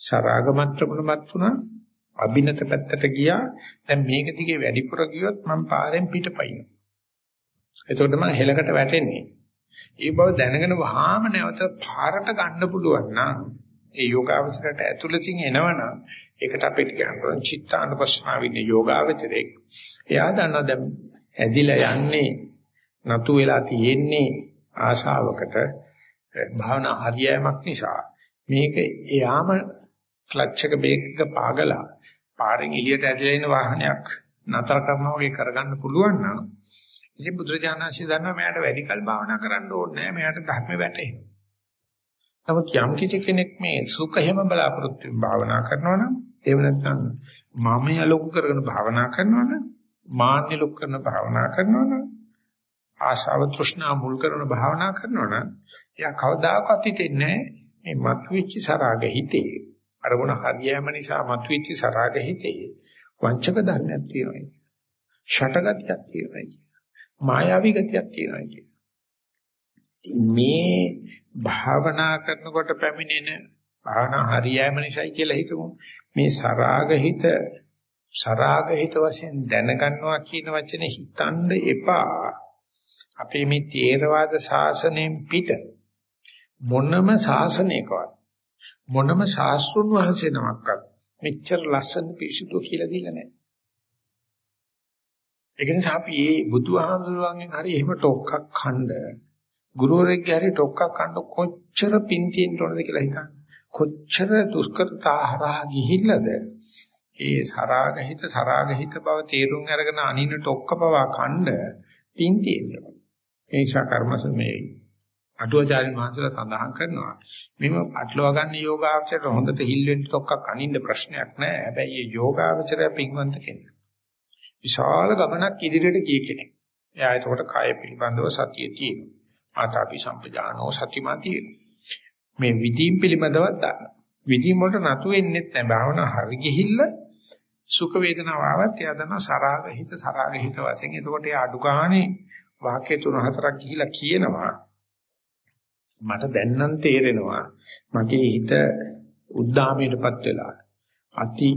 සරාගමත්‍රමුණපත් වුණා අභිනත පැත්තට ගියා දැන් මේක දිගේ වැඩිපුර ගියොත් මම පාරෙන් පිටපයින් එතකොට මම හෙලකට වැටෙන්නේ. ඒ බව දැනගෙන වහාම නැවත පාරට ගන්න පුළුවන් නම් ඒ යෝගාවචරයට ඇතුළතින් එනවනම් ඒකට අපිට කියනවා චිත්තානුපස්සනාවින්නේ යෝගාවචරේ එයා දන්නවා දැන් ඇදිලා යන්නේ නතු වෙලා තියෙන්නේ ආශාවකට භාවනා හරියෑමක් නිසා. මේක එයාම ක්ලච් එක බ්‍රේක් එක පාගලා පාරෙන් එළියට ඇදලා ඉන්න වාහනයක් නතර කරනවා වගේ කරගන්න පුළුවන් නම් ඉතින් බුදුරජාණන්සේ දන්නවා මෙයාට වැඩි කල් භාවනා කරන්න ඕනේ නැහැ මෙයාට ධර්ම වැටෙනවා. නමුත් යම් කිසි කෙනෙක් මේ සුඛයම බලාපොරොත්තු භාවනා කරනවා නම් එහෙම නැත්නම් මම යලොකු කරගෙන භාවනා කරනවා නම් මාන්නේ ලොක් කරන භාවනා කරනවා නම් ආශාව තෘෂ්ණා මුල් කරන භාවනා කරනවා නම් එයා කවදාකවත් හිතෙන්නේ මේ මතුවෙච්ච සරාග හිතේ. අරමුණ හරියෑම නිසා මතුවෙච්ච සරාග හිතේ වංචක ධර්මයක් තියෙනවා. ෂටගතියක් තියෙනවා. මායාවී ගතියක් තියෙනවා මේ භාවනා කරනකොට පැමිණෙන භාවනා හරියෑම නිසායි කියලා හිතමු. මේ සරාග හිත සරාග හිත වශයෙන් දැනගන්නවා කියන වචනේ හිතන්න එපා. අපේ මේ තේරවාද ශාසනයෙන් පිට මොනම ශාසනයකවත් මොනම ශාස්ත්‍රුන් වහන්සේ නමක්වත් මෙච්චර ලස්සන පිසුදු කියලා දීලා නැහැ. ඒ නිසා අපි මේ බුදුහාමුදුරුවන්ගෙන් හරි එහෙම ටොක්ක්ක් ඛණ්ඩ ගුරුවරයෙක්ගේ හරි ටොක්ක්ක් ඛණ්ඩ කොච්චර පින් තියෙන්න ඕනද කියලා හිතන්න. කොච්චර දුෂ්කරතා හරහා ගිහිල්ලාද ඒ සරාගහිත සරාගහිත බව තේරුම් අරගෙන අනින ටොක්ක පවා ඛණ්ඩ පින් තියෙනවා. ඒ නිසා කර්මස මේ අටුවාචාරින් වහන්සේලා සඳහන් කරනවා මෙම අටලවා ගන්න යෝගාචරයට හොඳට හිල් වෙන්න තොක්කක් අනින්න ප්‍රශ්නයක් නැහැ. හැබැයි මේ යෝගාචරය පින්වන්ත කෙනෙක්. විශාල ගමනක් ඉදිරියට ගිය කෙනෙක්. එයා එතකොට කාය පිළිබඳව සතිය තියෙනවා. ආතාපි සම්පජානෝ සතිමා මේ විදීම් පිළිබඳවත් දන්නවා. විදීම් වලට නතු වෙන්නේ නැහැ. භාවනා හරි ගිහිල්ලා සුඛ වේදනාව ආවත් එයා දන්නවා සරාග හිත සරාග හිත වශයෙන්. එතකොට එයා අඩු ගානේ වාක්‍ය තුන හතරක් ගිහිලා කියනවා මට දැන් නම් තේරෙනවා මගේ හිත උද්දාමයටපත් වෙලා අති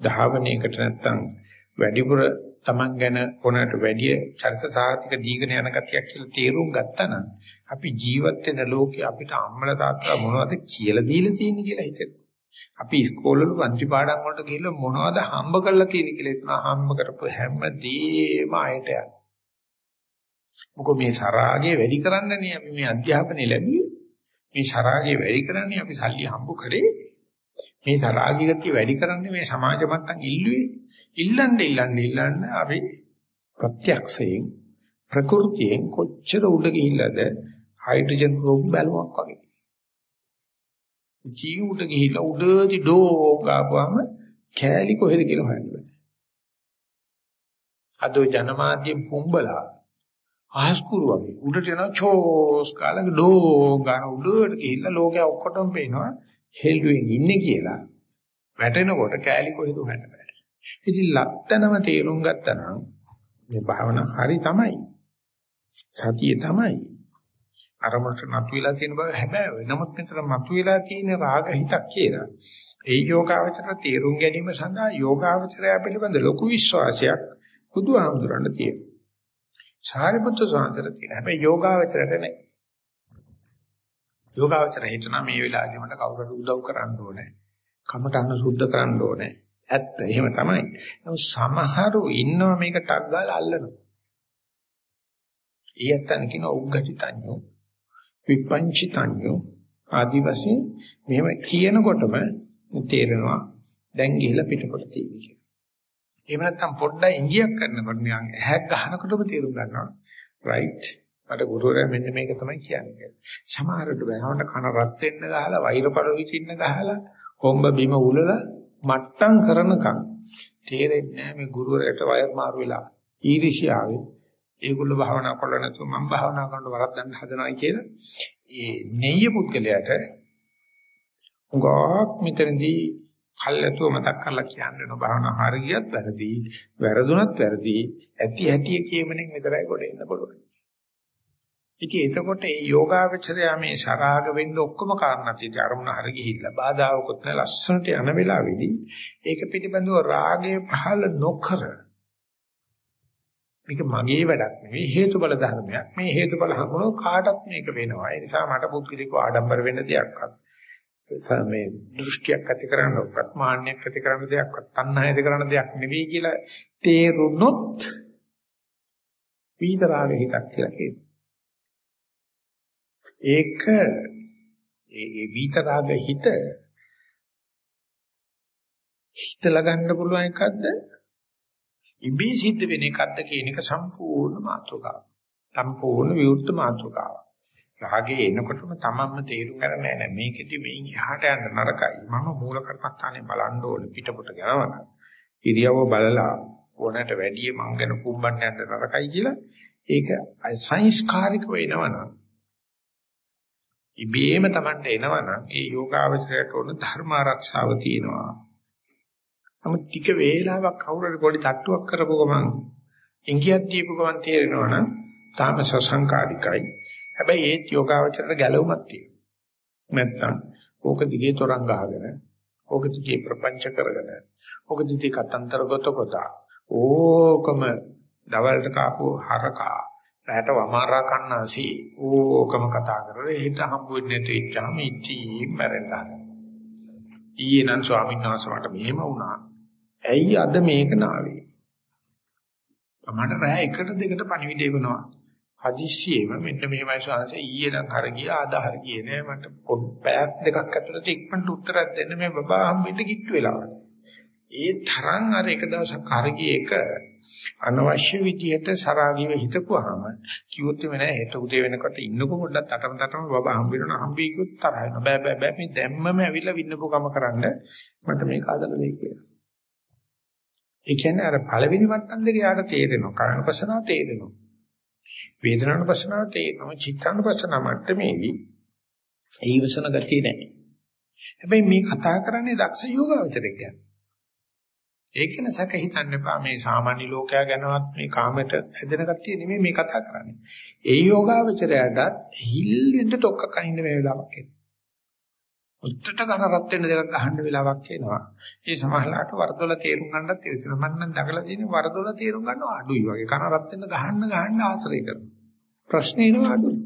ධාවනයකට නැත්තම් වැඩිපුර Taman ගැන ඕනට වැඩි චරිත සාහිතික දීගෙන යන ගතියක් කියලා තේරුම් ගත්තා නම් අපි ජීවත් වෙන ලෝකේ අපිට අම්මලා තාත්තලා මොනවද කියලා දීලා තියෙන්නේ කියලා හිතෙනවා. අපි ඉස්කෝලේ පන්ති පාඩම් වලට ගිහිල්ලා මොනවද හම්බ කරලා තියෙන්නේ කියලා හිතනවා. හම්බ කරපු හැම දේම ආයෙත් යනවා. මොකද මේ සරාගය වැඩි කරන්නනේ අපි මේ අධ්‍යාපනය ලැබුවේ. මේ සරාගය වැඩි කරන්නේ අපි සල්ලි හම්බ කරේ. මේ සරාගී ගතිය වැඩි කරන්නේ මේ සමාජ මට්ටම් ඉල්ලුවේ. ඉල්ලන්න ඉල්ලන්න ඉල්ලන්න අපි ප්‍රත්‍යක්ෂයෙන් ප්‍රകൃතියෙන් කොච්චර උඩ ගිහිල්ලාද හයිඩ්‍රජන් බෝම්බ බැලුවක් වගේ. ජීවිත ගිහිල්ලා උඩදී ඩෝ ගාපුවාම කෑලි කොහෙද කියලා හොයන්න බෑ. අද ජනමාධ්‍යෙන් පුම්බලා ආස්කුරු වගේ උඩට යන චෝස් කාලක ඩෝ ගාන උඩට ගිහිල්ලා ලෝකයා ඔක්කොටම පේනවා හෙළුවෙන් ඉන්නේ කියලා. වැටෙනකොට කෑලි කොහෙද හොයන්න බෑ. ඉතින් ලක්තනම තේරුම් ගත්තා නම් මේ භාවනා හරි තමයි. සතිය තමයි. අරමුණට නතු වෙලා තියෙන බව හැබැයි නමුත් මෙතන මතු වෙලා තියෙන රාග හිතක් කියලා. ඒ යෝගාවචර තේරුම් ගැනීම සඳහා යෝගාවචරය පිළිබඳ ලොකු විශ්වාසයක් බුදුහාමුදුරන් තියෙනවා. සාරිපුත්‍ර සාන්තර තියෙනවා. හැබැයි යෝගාවචරයට නැහැ. යෝගාවචර හිතන මේ වෙලාවේ මට කවුරුද උදව් කරන්න ඕනේ. කමටහන සුද්ධ කරන්න ඕනේ. ඇත්ත එහෙම තමයි. නමුත් සමහරු ඉන්නවා මේක ටක් ගාලා අල්ලනවා. ඊයත්තන් කියන උග්ගටිතඤ්ඤෝ විපංචිතඤ්ඤෝ ආදි වශයෙන් මෙහෙම කියනකොටම තේරෙනවා දැන් ගිහිලා පිටකොට තියෙන්නේ කියලා. එහෙම නැත්නම් පොඩ්ඩක් ඉංගියක් කරනකොට නිකන් ඇහැක් ගහනකොටම තේරුම් ගන්නවා. right මට ගුරුවරයා මෙන්න මේක තමයි කියන්නේ කියලා. සමහරවිට බෑවට කන රත් වෙන්න ගහලා වෛර පරිවිචින්න ගහලා කොම්බ බිම උලලා මට්ටම් කරනකම් තේරෙන්නේ නැහැ මේ ගුරුවරයාට වයර් මාරු වෙලා ඊර්ෂ්‍යාවෙන් ඒගොල්ලෝ භාවනා කරලා නැතුව මම භාවනා කරනකොට වරද්දන්න හදනවා කියලා ඒ නෙయ్య පුද්ගලයාට උගාක් මෙතනදී කල්ැතුව මතක් කරලා කියන්නේ නෝ භාවනා හරියට වැරදි වැරදුනත් වැරදි ඇති හැටි කියමනින් විතරයි කොට එන්න පුළුවන්. ඉතින් එතකොට මේ යෝගාවචරය මේ සරාග වෙන්න ඔක්කොම කාරණා තියෙදි අරමුණ හරි ගිහිල්ලා බාධාවකුත් නැ ලස්සනට යන වෙලාවේදී ඒක පිටිබඳව රාගය පහළ නොකර මේක මගේ වැඩක් නෙවෙයි හේතුඵල ධර්මයක්. මේ හේතුඵල හමුනෝ කාටත් මේක වෙනවා. ඒ නිසා මට පුද්ගලිකව ආඩම්බර වෙන්න දෙයක්වත් මේ දෘෂ්ටියක් ඇති කරන්නවත් මාන්නයක් ඇති කරන්න දෙයක්වත් තණ්හා ඇති කරන්න දෙයක් නෙවෙයි කියලා තේරුනොත් විතරාග හිතක් කියලා කියනවා. ඒක ඒ විතරාග හිත හිතලා ගන්න පුළුවන් එකක්ද ඉබේ සිද්ධ වෙන එකක්ද කියන එක සම්පූර්ණ මාතෘකාව. සම්පූර්ණ විවෘත මාතෘකාව. රාගේ එනකොටම තමන්ම තේරුම් ගන්න නෑ මේකෙදි මේන් එහාට යන්න නරකයි. මම මූල කර්මස්ථානේ බලන්න ඕනේ පිටපොට යනවනම්. ඉරියව්ව බලලා ඕනට වැඩිය මං ගැන කුඹන්න යන්න නරකයි කියලා ඒක සංස්කාරික වෙනවනම් ඉබේම Tamanට එනවනම් ඒ යෝගාවචරයට ඕන ධර්ම ආරක්ෂාව තියෙනවා. නමුත් ටික වේලාවක් කවුරු හරි පොඩි තට්ටුවක් කරපුව ගමන් ඉංගියක් දීපු ගමන් තේරෙනවනම් තාම සසංකාරිකයි. හැබැයි ඒත් යෝගාවචරයට ගැළවුමක් තියෙනවා. නැත්තම් ඕක දිගේ තරංග ගහගෙන ඕක දිගේ ප්‍රපංච කරගෙන ඕක දිගේ කතන්තර ගොත කොට ඕකම දවල්ට කාපු හරකා රැට වමාරා කන්නාසි ඕකම කතා කරලා හිත හම්බ වෙන්නේ නැති ඉච්චාම ඉච්චි මැරෙන්න ඊයේ නම් ස්වාමීන් වහන්සේ මට මෙහෙම වුණා ඇයි අද මේක නාවේ? මට රෑ එකට දෙකට පණිවිඩය වෙනවා. හදිස්සියෙම මෙන්න මෙහෙමයි ස්වාමීන් ඊයේ නම් හර ගියා අද හර ගියේ නෑ මට පැයක් දෙකක් ඇතුළත ඉක්මනට උත්තරයක් දෙන්න මේ බබා හම්බෙන්න කිට්ටු වෙලා. ඒ තරම් අර එක දවසක් හර එක අනවශ්‍ය විදියට සරාගීව හිතපුවාම කිව්වොත් එමේ නෑ හෙට උදේ වෙනකොට ඉන්නකො පොඩ්ඩක් තටම තටම බබා හම්බ වෙනවා හම්බී කිව්වොත් තරහ වෙනවා බෑ බෑ බෑ මේ දැම්මම ඇවිල්ලා වින්නපු කම කරන්න මට මේක හදලා දෙයි කියලා. ඒ කියන්නේ අර පළවෙනි මට්ටම් දෙක යාට තේරෙනවා. කායනුපසනාව තේරෙනවා. වේදනානුපසනාව තේරෙනවා. චිත්තානුපසනාව මට්ටමේදී ඒ ඉවසන ගතිය නැහැ. හැබැයි මේ කතා කරන්නේ දක්ෂ යෝගාවචරයක් ගැන. ඒක නසක හිතන්න එපා මේ සාමාන්‍ය ලෝකයා ගැනවත් මේ කාමයට හැදෙන කට්ටිය නෙමෙයි මේ කතා කරන්නේ. ඒ යෝගාවචරයටත් හිල් වෙන්න ටොක්ක කනින්න මේ වෙලාවක් එනවා. උත්තර කන රත් වෙන දෙකක් ගහන්න වෙලාවක් එනවා. ඒ සමහරලාට වරදොල තේරුම් ගන්නත් තියෙනවා. මම නම් දකලා තියෙන වරදොල තේරුම් ගන්නව අඩුයි වගේ. කන රත් වෙන ගහන්න ගහන්න ආශ්‍රය කරනවා. ප්‍රශ්නේ එනවා අඩුයි.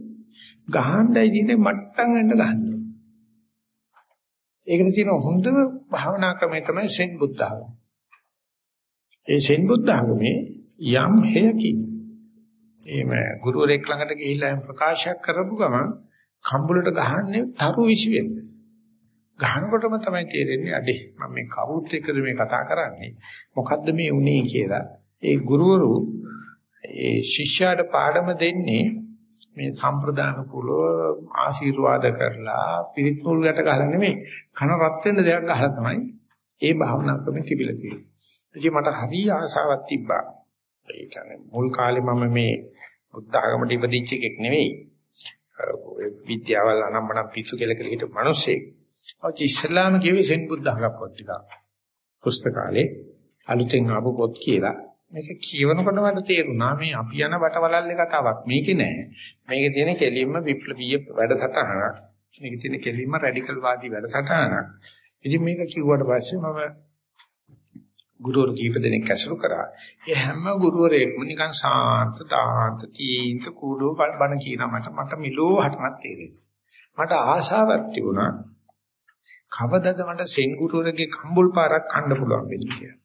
ගහන්නයි තියෙන්නේ මට්ටම් වෙන්න ගන්න. ඒකට තියෙන හොඳම භාවනා ක්‍රමය තමයි සෙන් බුද්ධාගම. ඒ සෙන් බුද්ධාගමේ යම් හේයකින් එහෙම ගුරුවරයෙක් ළඟට ගිහිල්ලා ප්‍රකාශයක් කරපු ගමන් කම්බුලට ගහන්නේ තරු විසි වෙන්න. ගහනකොටම තමයි තේරෙන්නේ අඩේ මම මේ කවුරුත් එක්කද මේ කතා කරන්නේ මොකද්ද මේ උනේ කියලා. ඒ ගුරුවරු ඒ ශිෂ්‍යයාට පාඩම දෙන්නේ මේ සම්ප්‍රදාන කුල ආශිර්වාද කරලා පිරිත් මුල් ගැට ගහලා නෙමෙයි කන රත් වෙන්න දෙයක් ගහලා තමයි ඒ භාවනා ක්‍රමෙ තිබිලා තියෙන්නේ. ඉතින් මට හරි ආසාවක් තිබ්බා. ඒ කියන්නේ මුල් කාලේ මම මේ බුද්ධ ආගමට ඉපදිච්ච එකෙක් නෙවෙයි. විද්‍යාවල් අනම්මනම් පිස්සු කියලා කියලා හිටපු මිනිස්සෙක්. ඔය ඉස්ලාම කියවේ සෙන් බුද්ධ ආගම පොත් ටික. පුස්තකාලේ අලුතෙන් ආපු පොත් කියලා. මේක කියවනකොට මට තේරුණා මේ අපි යන බටවලල්ලේ කතාවක් මේකේ නෑ. මේකේ තියෙන කෙලින්ම විප්ලවීය වැඩසටහනක්. මේකේ තියෙන කෙලින්ම රැඩිකල් වාදී වැඩසටහනක්. ඉතින් මේක කිව්වට පස්සේ මම ගුරුවරු කීප දෙනෙක් ඇසුරු කරා. ඒ හැම ගුරුවරයෙක්ම නිකන් සාන්ත දාන්ත තීන්ත කුඩෝ බණ කියන මට මට මිලෝ හටනක් තේරෙන්නේ. මට ආශාවක් තිබුණා. කවදද මට සෙන් ගුරුවරගේ කම්බුල් පාරක් කන්න පුළුවන් වෙන්නේ කියලා.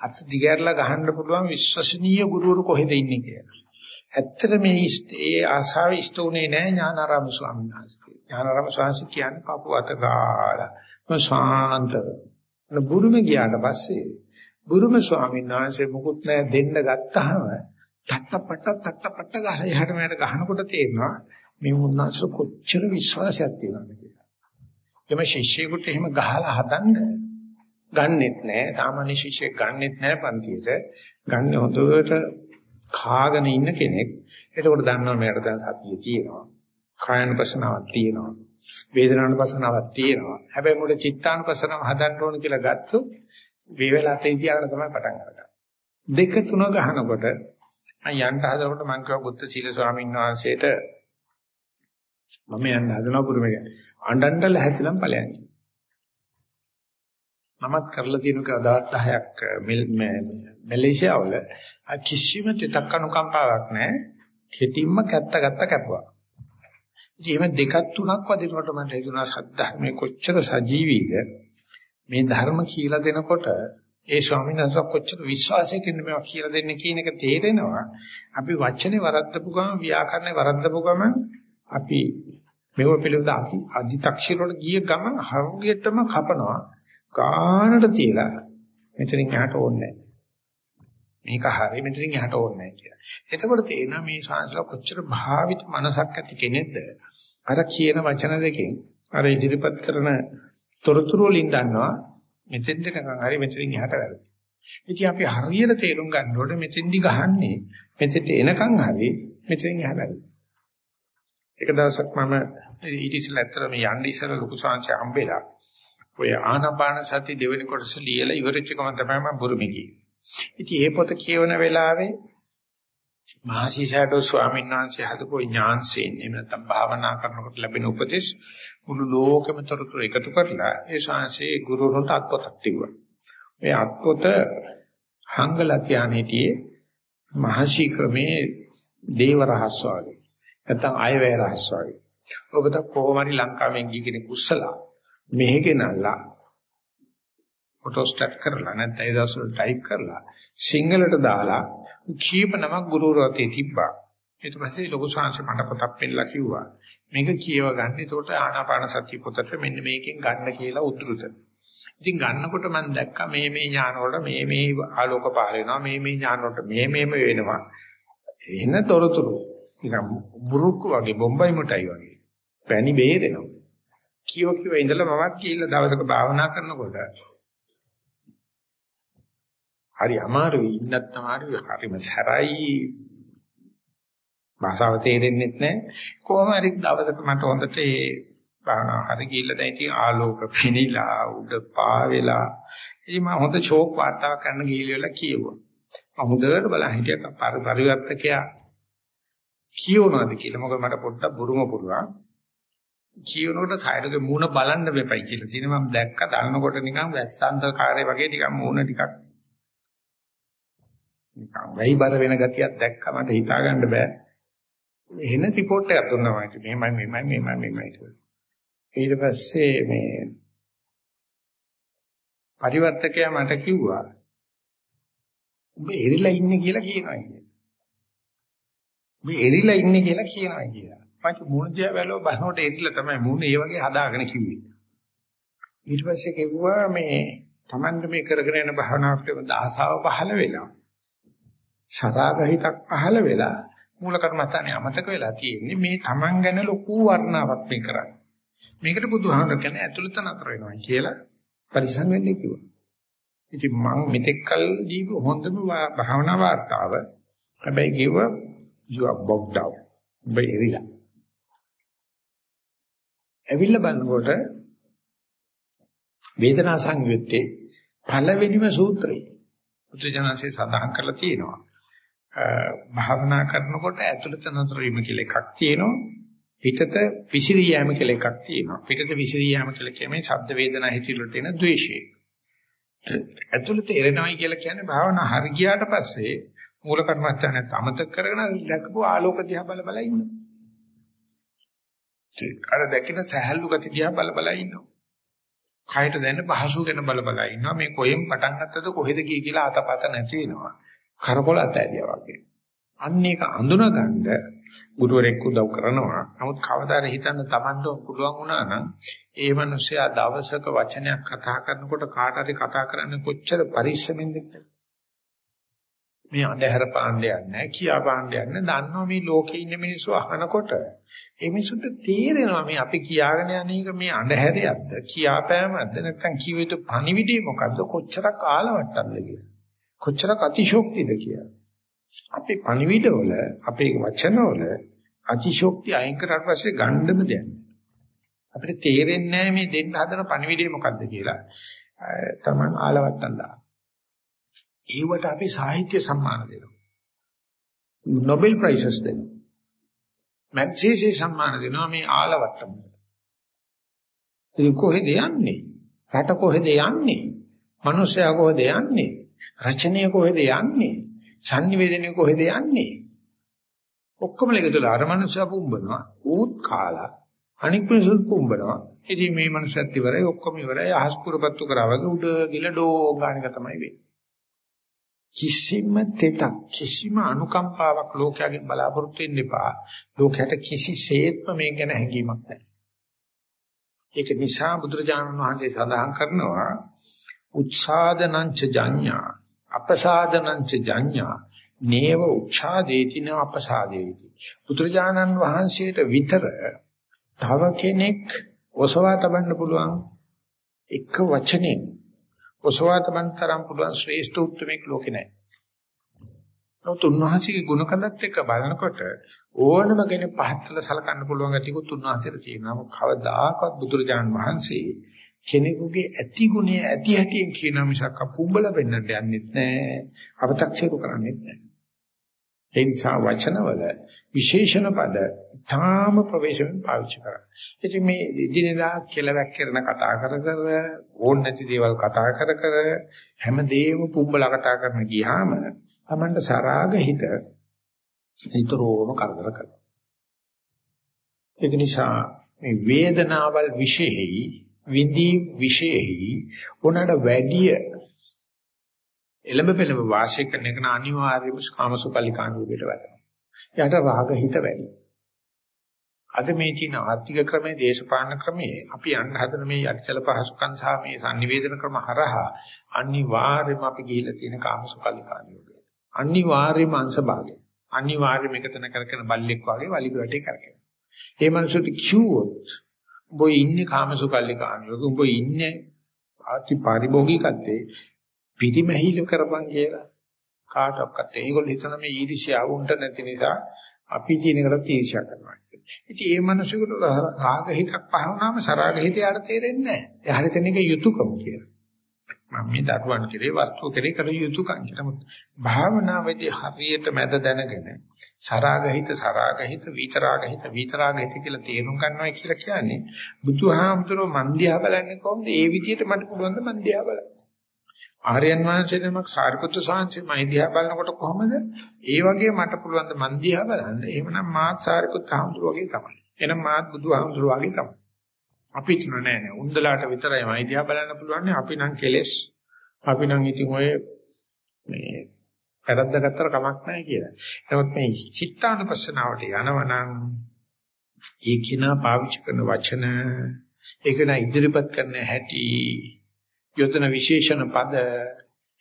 අත් දිගහැරලා ගහන්න පුළුවන් විශ්වසනීය ගුරුවරු කොහෙද ඉන්නේ කියලා. ඇත්තට මේ ඒ ආශාව ඉෂ්ට උනේ නැහැ ඥානාරාම ස්වාමීන් වහන්සේ. ඥානාරාම ස්වාමීන් වහන්සේ කියන්නේ පපු අත ගාලා ශාන්තව. බුරුම ගියාට පස්සේ බුරුම ස්වාමීන් වහන්සේ මුකුත් නැහැ දෙන්න ගත්තාම තට්ටපට තට්ටපට ගහලා එහාට මෙහාට ගහනකොට තේරෙනවා මේ මුන්නාසර කොච්චර විශ්වාසයක් තියෙනවද කියලා. එම ශිෂ්‍යයෙකුට එහෙම ගහලා හදන්න ගන්නෙත් නැහැ. සාමාන්‍ය ශිෂ්‍යෙක් ගන්නෙත් නැහැ පන්තියට. ගන්න හොඳට කාගෙන ඉන්න කෙනෙක්. එතකොට දන්නවා මෙයාට දැන් සතිය තියෙනවා. කායනුපසනාවක් තියෙනවා. වේදනානුපසනාවක් තියෙනවා. හැබැයි මුල චිත්තානුපසනාව හදන්න ඕන කියලා ගත්තොත් මේ වෙලාවට ඉතියාගෙන තමයි පටන් අරගන්නේ. දෙක තුන ගහනකොට මම යන්න හදනකොට මම කිව්වා බුද්ධ සීල ස්වාමීන් වහන්සේට මම යන්න හදනවා පුරුමේ. අඬන්න ලැහැතිනම් ඵලයන්. මමත් කරලා තියෙන කවදාවත් 10ක් මැලේසියාවල කිසිම තිතක් අනුකම්පාවක් නැහැ. කෙටින්ම කැත්ත ගත්ත කැපුවා. ඉතින් එහෙම දෙකක් තුනක් වදිනකොට මට හිතුණා සද්ධර්මයේ කොච්චර සජීවීද මේ ධර්ම කියලා දෙනකොට ඒ ස්වාමීන් වහන්සේ කොච්චර විශ්වාසයකින් මේවා කියලා දෙන්නේ කියන එක තේරෙනවා. අපි වචනේ වරද්දපු ගමන් ව්‍යාකරණේ වරද්දපු ගමන් අපි මේව පිළිබඳ අධි අධිතක්ෂිරවල ගිය ගමන් හරියටම කපනවා. ගානට තියලා මෙතනින් එහාට ඕනේ මේක හරි මෙතනින් එහාට ඕනේ කියලා. එතකොට තේරෙනවා මේ ශාන්සල කොච්චර භාවිත මනසක් ඇති කෙනෙක්ද? අර කියන වචන දෙකෙන් අර ඉදිරිපත් කරන තොරතුරු වලින් දන්නවා මෙතෙන්ට නිකන් හරි මෙතනින් එහාට වැරදි. ඉතින් අපි හරියට තේරුම් ගන්න ඕනේ මෙතෙන්දි ගහන්නේ මෙතෙන්ට එනකන් හරි මෙතනින් එහාට වැරදි. එක දවසක් මම ඊට ඉස්සෙල්ලා ඇත්තට මේ යන්න ඉස්සෙල්ලා ලොකු ශාන්සය හම්බෙලා ඔය ආනාපාන සති දෙවෙනි කොටස ලියලා ඉවරච්ච ගමන් තමයි මම බුරුමි ගියේ. ඉතින් ඒ පොත කියවන වෙලාවේ මහසිසඩෝ ස්වාමීන් වහන්සේ හදපු ඥාන්සෙන් එහෙම නැත්නම් භාවනා කරනකොට ලැබෙන උපදෙස් මුළු ලෝකෙම තොරතුරු එකතු කරලා ඒ ශාන්සේ ගුරුවරුන්ට අත්පොතක් තිබුණා. මේ අත්පොත හංගලා තියානේටියේ මහසි ක්‍රමේ දේව රහස් වගේ. නැත්නම් අයවැය රහස් වගේ. ඔබට කොහොම හරි ලංකාවෙන් ගිය කෙනෙක් උස්සලා මෙහෙ ගෙනල්ලා ෆොටෝස්ටැට් කරලා නැත්නම් ඒ දවස්වල ටයිප් කරලා සිංහලට දාලා කීප නමක් ගුරුවරයාට තිබ්බා. ඊට පස්සේ ලොකු ශාංශ මට පොතක් පෙන්නලා කිව්වා. මේක කියව ගන්න. ඒකට ආනාපාන සතිය පොතට මෙන්න මේකෙන් ගන්න කියලා උද්දෘත. ඉතින් ගන්නකොට මම දැක්කා මේ මේ ඥාන වල මේ මේ ආලෝක පහල වෙනවා මේ මේ ඥාන වලට මේ මේම වෙනවා. එන තොරතුරු නිකන් බුරුක්කු වගේ බොම්බයි මුටයි වගේ. පැණි බේරෙනවා. කියව කියව ඉඳලා මමත් කියලා දවසක භාවනා කරනකොට හරි අමාරුයි. ඉන්නත් අමාරුයි හරිම සැරයි. භාෂාව තේරෙන්නේ නැහැ කොහොම හරි දවසක මට හොඳට ඒ භාවනා හරි ගිහිල්ලා දැන් ඉතින් ආලෝක පිනිලා උඩ පාවෙලා. ඉතින් මම හොඳ ෂෝක් වාර්තාවක් කරන්න ගිහිල්ලා කියෙව්වා. මම හොඳට බලන් හිටියා පරිවර්තකයා. කියවනවාද කියලා. මොකද මට පොඩ්ඩක් බුරුම පුළුවන්. කියනකොට සායරගේ මූණ බලන්න වෙපයි කියලා. තියෙනවා මම දැක්ක දන්නකොට නිකන් වැස්සන්තකාරය වගේ නිකන් මූණ ටිකක් වෙයිබර වෙන ගතියක් දැක්ක මට හිතා ගන්න බෑ එහෙන report එකක් දුන්නා මට මෙහෙමයි මෙහෙමයි මෙහෙමයි මෙහෙමයි කියලා ඊට පස්සේ මේ පරිවර්තකයා මට කිව්වා ඔබ එරිලා ඉන්නේ කියලා කියනවා මේ එරිලා ඉන්නේ කියලා කියනවා කියලා. මම මුණ දිහා බැලුවා බලනකොට එරිලා තමයි මුණ ඒ වගේ හදාගෙන කිව්වේ. ඊට පස්සේ කිව්වා මේ Tamand මේ කරගෙන යන භාවනාවට ආසාව පහළ වෙලා සරාගහිතක් පහළ වෙලා මූල කර්මස්ථානේ අමතක වෙලා තියෙන්නේ මේ Taman ගැන ලොකු වර්ණාවක් මේ කරන්නේ. මේකට බුදුහාමර කියන්නේ ඇතුළත නතර වෙනවා කියලා පරිසං වෙන්නේ කිව්වා. ඉතින් මම මෙතෙක් කල් දීපු හොඳම භාවනා වාර්තාව හැබැයි කිව්වා you are bogged down. බෙරිලා. ඇවිල්ලා බලනකොට වේදනා සංයුත්තේ පළවෙනිම සූත්‍රය පුත්‍රජනන්සේ සඳහන් කරලා තියෙනවා. භාවනා කරනකොට ඇතුළත නතර වීම කියලා එකක් තියෙනවා. පිටත විසිරී යෑම කියලා එකක් තියෙනවා. පිටත විසිරී යෑම කියලා කියන්නේ ශබ්ද වේදනා හිතිලට එන ද්වේෂය. ඇතුළත එරෙනවයි කියලා කියන්නේ භාවනා හරි ගියාට පස්සේ මූල කර්මස්ථානයත් අමතක කරගෙන දැකපු ආලෝක දිහා බල බල ඉන්නවා. අර දැකින සහැල්ලු ගති දිහා බල බල ඉන්නවා. කයට දැනෙන පහසු ගැන බල බල ඉන්නවා. මේ කොහෙන් පටන් ගත්තද කොහෙද ගියේ කියලා අතපත නැති වෙනවා. කරකොල අතෑරියා වගේ. අන්න ඒක අඳුනගන්න ගුරුවරෙක් උදව් කරනවා. නමුත් කවදාද හිතන්න Tamanට පුළුවන් වුණා නම් ඒ මිනිස්සයා දවසක වචනයක් කතා කරනකොට කාට හරි කතා කරන්නේ කොච්චර පරිස්සමෙන්ද කියලා. මේ අඳුර පාණ්ඩයක් නැහැ, කියා පාණ්ඩයක් නැහැ. දන්නවා මේ ලෝකේ ඉන්න මිනිස්සු අහනකොට ඒ මිනිසුන්ට තේරෙනවා මේ අපි කියාගෙන යන්නේක මේ අඳුරයක්ද, කියාපෑමක්ද නැත්නම් කිව යුතු පණිවිඩය මොකද්ද, කොච්චරක් ආලවට්ටම්ද කියලා. කොච්චරක් අතිශෝක්තියද කියලා. අපේ පණිවිඩවල අපේ වචනවල අතිශෝක්ති අයින් කරාට පස්සේ ගණ්ඩම දෙයක්. අපිට තේරෙන්නේ නැහැ මේ දෙන්න හදන පණිවිඩය මොකද්ද කියලා. තමන් ආලවට්ටම් දාන. ඒවට අපි සාහිත්‍ය සම්මාන දෙනවා. නොබෙල් ප්‍රයිසස් දෙනවා. මැග්සීසි සම්මාන දෙනවා මේ ආලවට්ටම. ඉතින් කොහෙද යන්නේ? රට කොහෙද යන්නේ? මිනිස්සයා කොහෙද යන්නේ? රචනය කොහෙද යන්නේ? sannivedanaye කොහෙද යන්නේ? ඔක්කොම ලෙගදලා අර මනුස්සයා පුම්බනවා. ඌත් කාලා අනික් මිනිස්සුත් පුම්බනවා. ඉතින් මේ මනුස්සයත් ඉවරයි ඔක්කොම ඉවරයි. අහස් පුරපත්තු කරා වගේ උඩ ගිල ඩෝ ගානක තමයි වෙන්නේ. කිසිම තෙතක් කිසිම අනුකම්පාවක් ලෝකයෙන් බලාපොරොත්තු වෙන්න එපා. ලෝකයට කිසිසේත්ම මේ ගැන හැඟීමක් නැහැ. ඒක නිසා බුදුරජාණන් වහන්සේ සඳහන් කරනවා උත්සාදනංච ජඤ්ඤා අපසාදනංච ජඤ්ඤා නේව උච්ඡාදේති න අපසාදේති බුදුරජාණන් වහන්සේට විතර තව කෙනෙක් ඔසවා තබන්න පුළුවන් එක වචනෙන් ඔසවා තබන්න තරම් පුළුවන් ශ්‍රේෂ්ඨ උත්මෙක් ලෝකේ නැහැ. නමුත් උන්වහන්සේගේ ගුණ කඳත් එක්ක බලනකොට ඕනම කෙනෙක් පහත්ල සලකන්න පුළුවන් ගැටිකුත් උන්වහන්සේට තියෙනවා. කවදාකවත් බුදුරජාණන් වහන්සේ කෙනෙකුගේ ඇති ගුණය ඇති හැටියෙන් කියන මිසක් අපුඹල වෙන්නට යන්නෙත් නැහැ අව탁සිරු කරන්නෙත් නැහැ ඒ නිසා වචනවල විශේෂණ පද තාම ප්‍රවේශයෙන් පාවිච්චි කරා. ඉතින් මේ දිනදා කෙලවක් කරන කතා කර කර ඕන නැති දේවල් කතා කර කර හැමදේම පුඹලා කතා කරන ගියාම Tamanට සරාග හිත නිතරම කරදර කරනවා. ඒක නිසා මේ වේදනාවල් විශේෂයි විඳී විශේෂයි උනට වැඩිය එළඹ පෙළඹ වාසය කරන එක අනිවාර්යයෙන්ම කාමසුකල්ලිකාණුවකට වැටෙනවා. එයාට රාග හිත වැඩි. අද මේ තියෙන ආර්ථික ක්‍රමයේ දේශපාලන ක්‍රමයේ අපි යන්න හදන මේ යටිචල පහසුකම් සහ මේ sannivedana ක්‍රම හරහා අනිවාර්යයෙන්ම අපි ගිහිලා තියෙන කාමසුකල්ලිකාණුවකට. අනිවාර්යයෙන්ම අංශභාගය. අනිවාර්යයෙන්ම එකතන කරගෙන බල්ලෙක් වගේ වලිග වැටේ කරගෙන. ඒ මනසට කිව්වොත් උඹ ඉන්නේ කාමසුකල්ලි කාමියෝක උඹ ඉන්නේ ආති පරිභෝගිකත්වයේ පිරිමැහිල කරපන් කියලා කාටවත් ඒගොල්ලෝ හිතන මේ ඊර්ෂ්‍යාව උන්ට නැති නිසා අපි කියන එකට ඊර්ෂ්‍යා කරනවා. ඉතින් ඒ මනුස්සයෙකුට රාග හිතක් පහවනාම සරාග හිත යාට තේරෙන්නේ නැහැ. එයාට තේරෙන්නේ යුතුයකම කියලා. මම මේ දරුවන් කෙරේ වස්තුව කෙරේ කළ යුතුයකම් කියලා. නමුත් භාවනාවේදී හරියට මැද දැනගෙන සරාගහිත සරාගහිත විතරාගහිත විතරාගහිත කියලා තේරුම් ගන්නවා කියලා කියන්නේ බුදුහාමුදුරුවෝ මන්දියා බලන්නේ කොහොමද? ඒ විදිහට මට පුළුවන් ද මන්දියා බලන්න. ආර්යයන් වහන්සේ නමක් සාරිපුත්‍ර සාංශේ මයිදියා බලනකොට කොහොමද? ඒ වගේ මට පුළුවන් ද මන්දියා බලන්න. එහෙමනම් මාත් සාරිපුත්‍ර හාමුදුරුවෝ වගේ තමයි. එහෙනම් මාත් බුදුහාමුදුරුවෝ වගේ තමයි. අපි හිතන නෑ නෑ උන්දලාට විතරයි මයිදියා බලන්න පුළුවන් අපි නම් කෙලස් අපි නම් ඉතින් ඔය මේ වැරද්ද ගත්තට කමක් නැහැ කියලා. නමුත් මේ චිත්තානුපස්සනාවට යනවනම් ඒ කිනා පාවිච්චි කරන වචන ඒක නා ඉදිරිපත් කරන හැටි යොදන විශේෂණ පද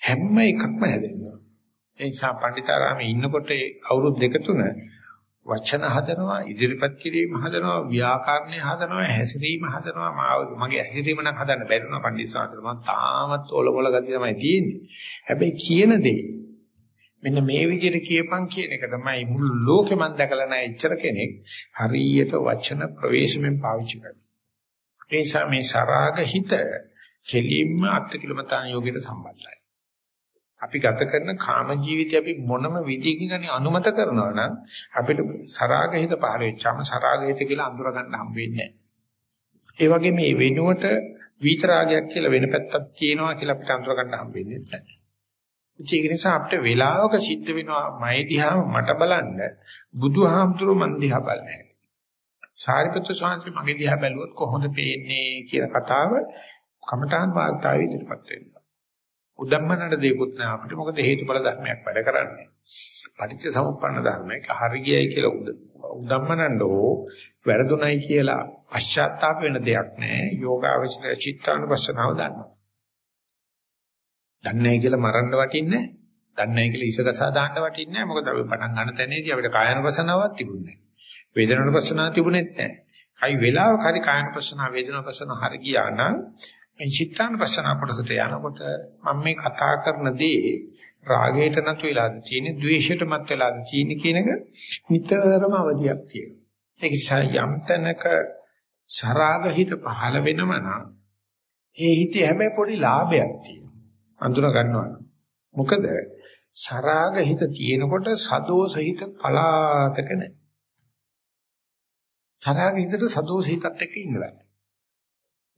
හැම එකක්ම හැදෙනවා. ඒ නිසා පණ්ඩිතාරාමේ ඉන්නකොට අවුරුදු දෙක තුන වචන හදනවා ඉදිරිපත් කිරීම හදනවා ව්‍යාකරණය හදනවා හැසිරීම හදනවා. මගේ හැසිරීම නම් හදන්න බැරි වුණා පණ්ඩිස්සාතර මම තාමත් ඔලොමල ගතිය තමයි තියෙන්නේ. හැබැයි කියන දේ මෙන්න මේ විදිහට කියපන් කියන එක තමයි මුළු ලෝකෙ මම දැකලා නැහැ එච්චර කෙනෙක් හරියට වචන ප්‍රවේශමෙන් පාවිච්චි කරනවා ඒ නිසා මේ සරාග හිත කෙලින්ම අත්කිලමතාන යෝගයට සම්බන්ධයි. අපි ගත කරන කාම ජීවිතය අපි මොනම විදිහකින් අනි අනුමත කරනවා නම් අපිට සරාගහිත පහළ වෙච්චාම සරාගහිත කියලා අඳුර ගන්න හම් වෙන්නේ ඒ වගේ මේ වෙනුවට විතරාගයක් කියලා වෙන පැත්තක් තියෙනවා කියලා අපිට අඳුර ගන්න හම් වෙන්නේ නැහැ. ඒක නිසා අපිට වෙලාවක සිද්ධ වෙනවා මයි දිහා මට බලන්න බුදුහාමුදුරු මන් දිහා බලන්නේ. සාරිපුත්‍ර ස්වාමීන් මගේ දිහා බැලුවොත් කොහොමද පේන්නේ කියන කතාව කමඨාන් වාර්තාවේ ඉදිරිපත් වෙනවා. උදම්මනට දෙයක්වත් නෑ අපිට මොකද හේතුඵල ධර්මයක් වැඩ කරන්නේ. පටිච්ච සමුප්පන්න ධර්මයක හරියයි කියලා උදම්මනන්නෝ වැරදුණයි කියලා පශ්චාත්තාප වෙන දෙයක් නෑ. යෝගාවචර චිත්තානුපස්සනාව දන්නවා. දන්නේ කියලා මරන්න වටින්නේ දන්නේ කියලා ඉසකසා දාන්න වටින්නේ මොකද අපි පටන් ගන්න තැනේදී අපිට කායනුපස්සනාවක් තිබුණේ නෑ. වේදනානුපස්සනාවක් තිබුණෙත් නෑ. කයි වෙලාවක හරි කායනුපස්සනාව වේදනානුපස්සනාව හරි ගියා නම් මේ චිත්තානුපස්සන කොටසට යනකොට මම මේ කතා කරන දේ රාගයට නතු වෙලාද තියෙන්නේ ද්වේෂයට මත් වෙලාද තියෙන්නේ කියන එක නිතරම අවදියක් තියෙනවා. ඒක නිසා යම් තැනක සරාගහිත පහළ වෙනම නම් ඒ හිතේ හැබැයි පොඩි ලාභයක් තියෙනවා. අඳුන ගන්නවා. මොකද සරාගහිත තියෙනකොට සදෝසහිත පලාතක නැහැ. සරාගහිතට සදෝසහිතත් එක්ක ඉන්නවා.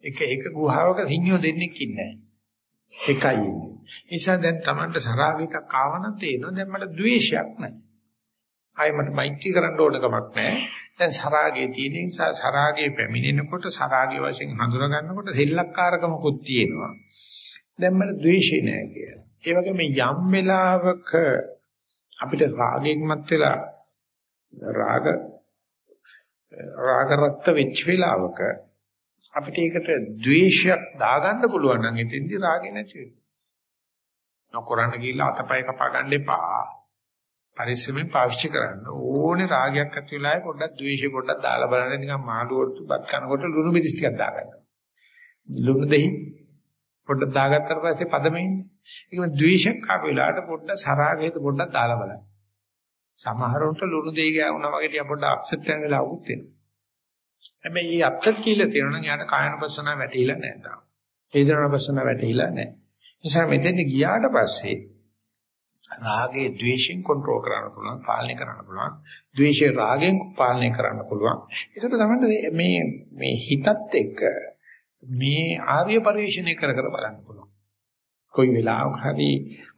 එක එක ගුහාවක සිංහයෝ දෙන්නෙක් ඉන්නේ එකයි ඉන්නේ. ඒ නිසා දැන් Tamanට සරාගිතක් ආවනම් තේනවා දැන් මට ද්වේෂයක් නැහැ. ආයෙ මට මෛත්‍රී කරන්න ඕන කමක් නැහැ. දැන් සරාගේ තියෙන නිසා සරාගේ පැමිණෙනකොට සරාගේ වශයෙන් හඳුනා ගන්නකොට සෙල්ලක්කාරකමකුත් තියෙනවා. දැන් මට ද්වේෂය නැහැ කියලා. ඒ වගේ මේ යම් වෙලාවක අපිට රාගෙන් මත් වෙලා රාග රාග රක්ත වෙච්ච වෙලාවක අපිට ඒකට ද්වේෂයක් දාගන්න පුළුවන් නම් එතෙන්දී රාගෙ නැති වෙනවා. නොකරන්න ගිහිල්ලා අතපය කපා ගන්න එපා. පරිස්සමෙන් පාවිච්චි කරන්න. ඕනේ රාගයක් ඇති වෙලාවේ පොඩ්ඩක් ද්වේෂය පොඩ්ඩක් දාලා බලන්න නිකන් මාළුවට බත් කනකොට ලුණු මිරිස් ටිකක් දාගන්න. ලුණු දෙහි පොඩ්ඩක් දාගත්තට පස්සේ පදමේ ඉන්නේ. ඒකම ද්වේෂයක් ආපු වෙලාවට පොඩ්ඩක් සරාගයද පොඩ්ඩක් දාලා බලන්න. සමහරවිට ලුණු දෙහි ගෑවුනා වගේ ටික පොඩ්ඩක් අප්සෙට් වෙන වෙලාවකුත් වෙනවා. හැබැයි මේ අත්තක් කියලා තියෙනවා නම් යාට කායනපස්සන වැටහිලා නැහැ තාම. වේදනාපස්සන වැටහිලා නැහැ. නිසා මෙතෙන් ගියාට පස්සේ රාගේ ද්වේෂෙන් කන්ට්‍රෝල් කරන්න පුළුවන්, පාලනය කරන්න පුළුවන්. ද්වේෂය රාගෙන් පාලනය කරන්න පුළුවන්. ඒකට තමයි මේ මේ හිතත් එක්ක මේ ආර්ය පරිශ්‍රණය කර කර බලන්න පුළුවන්. කොයි වෙලාවක හරි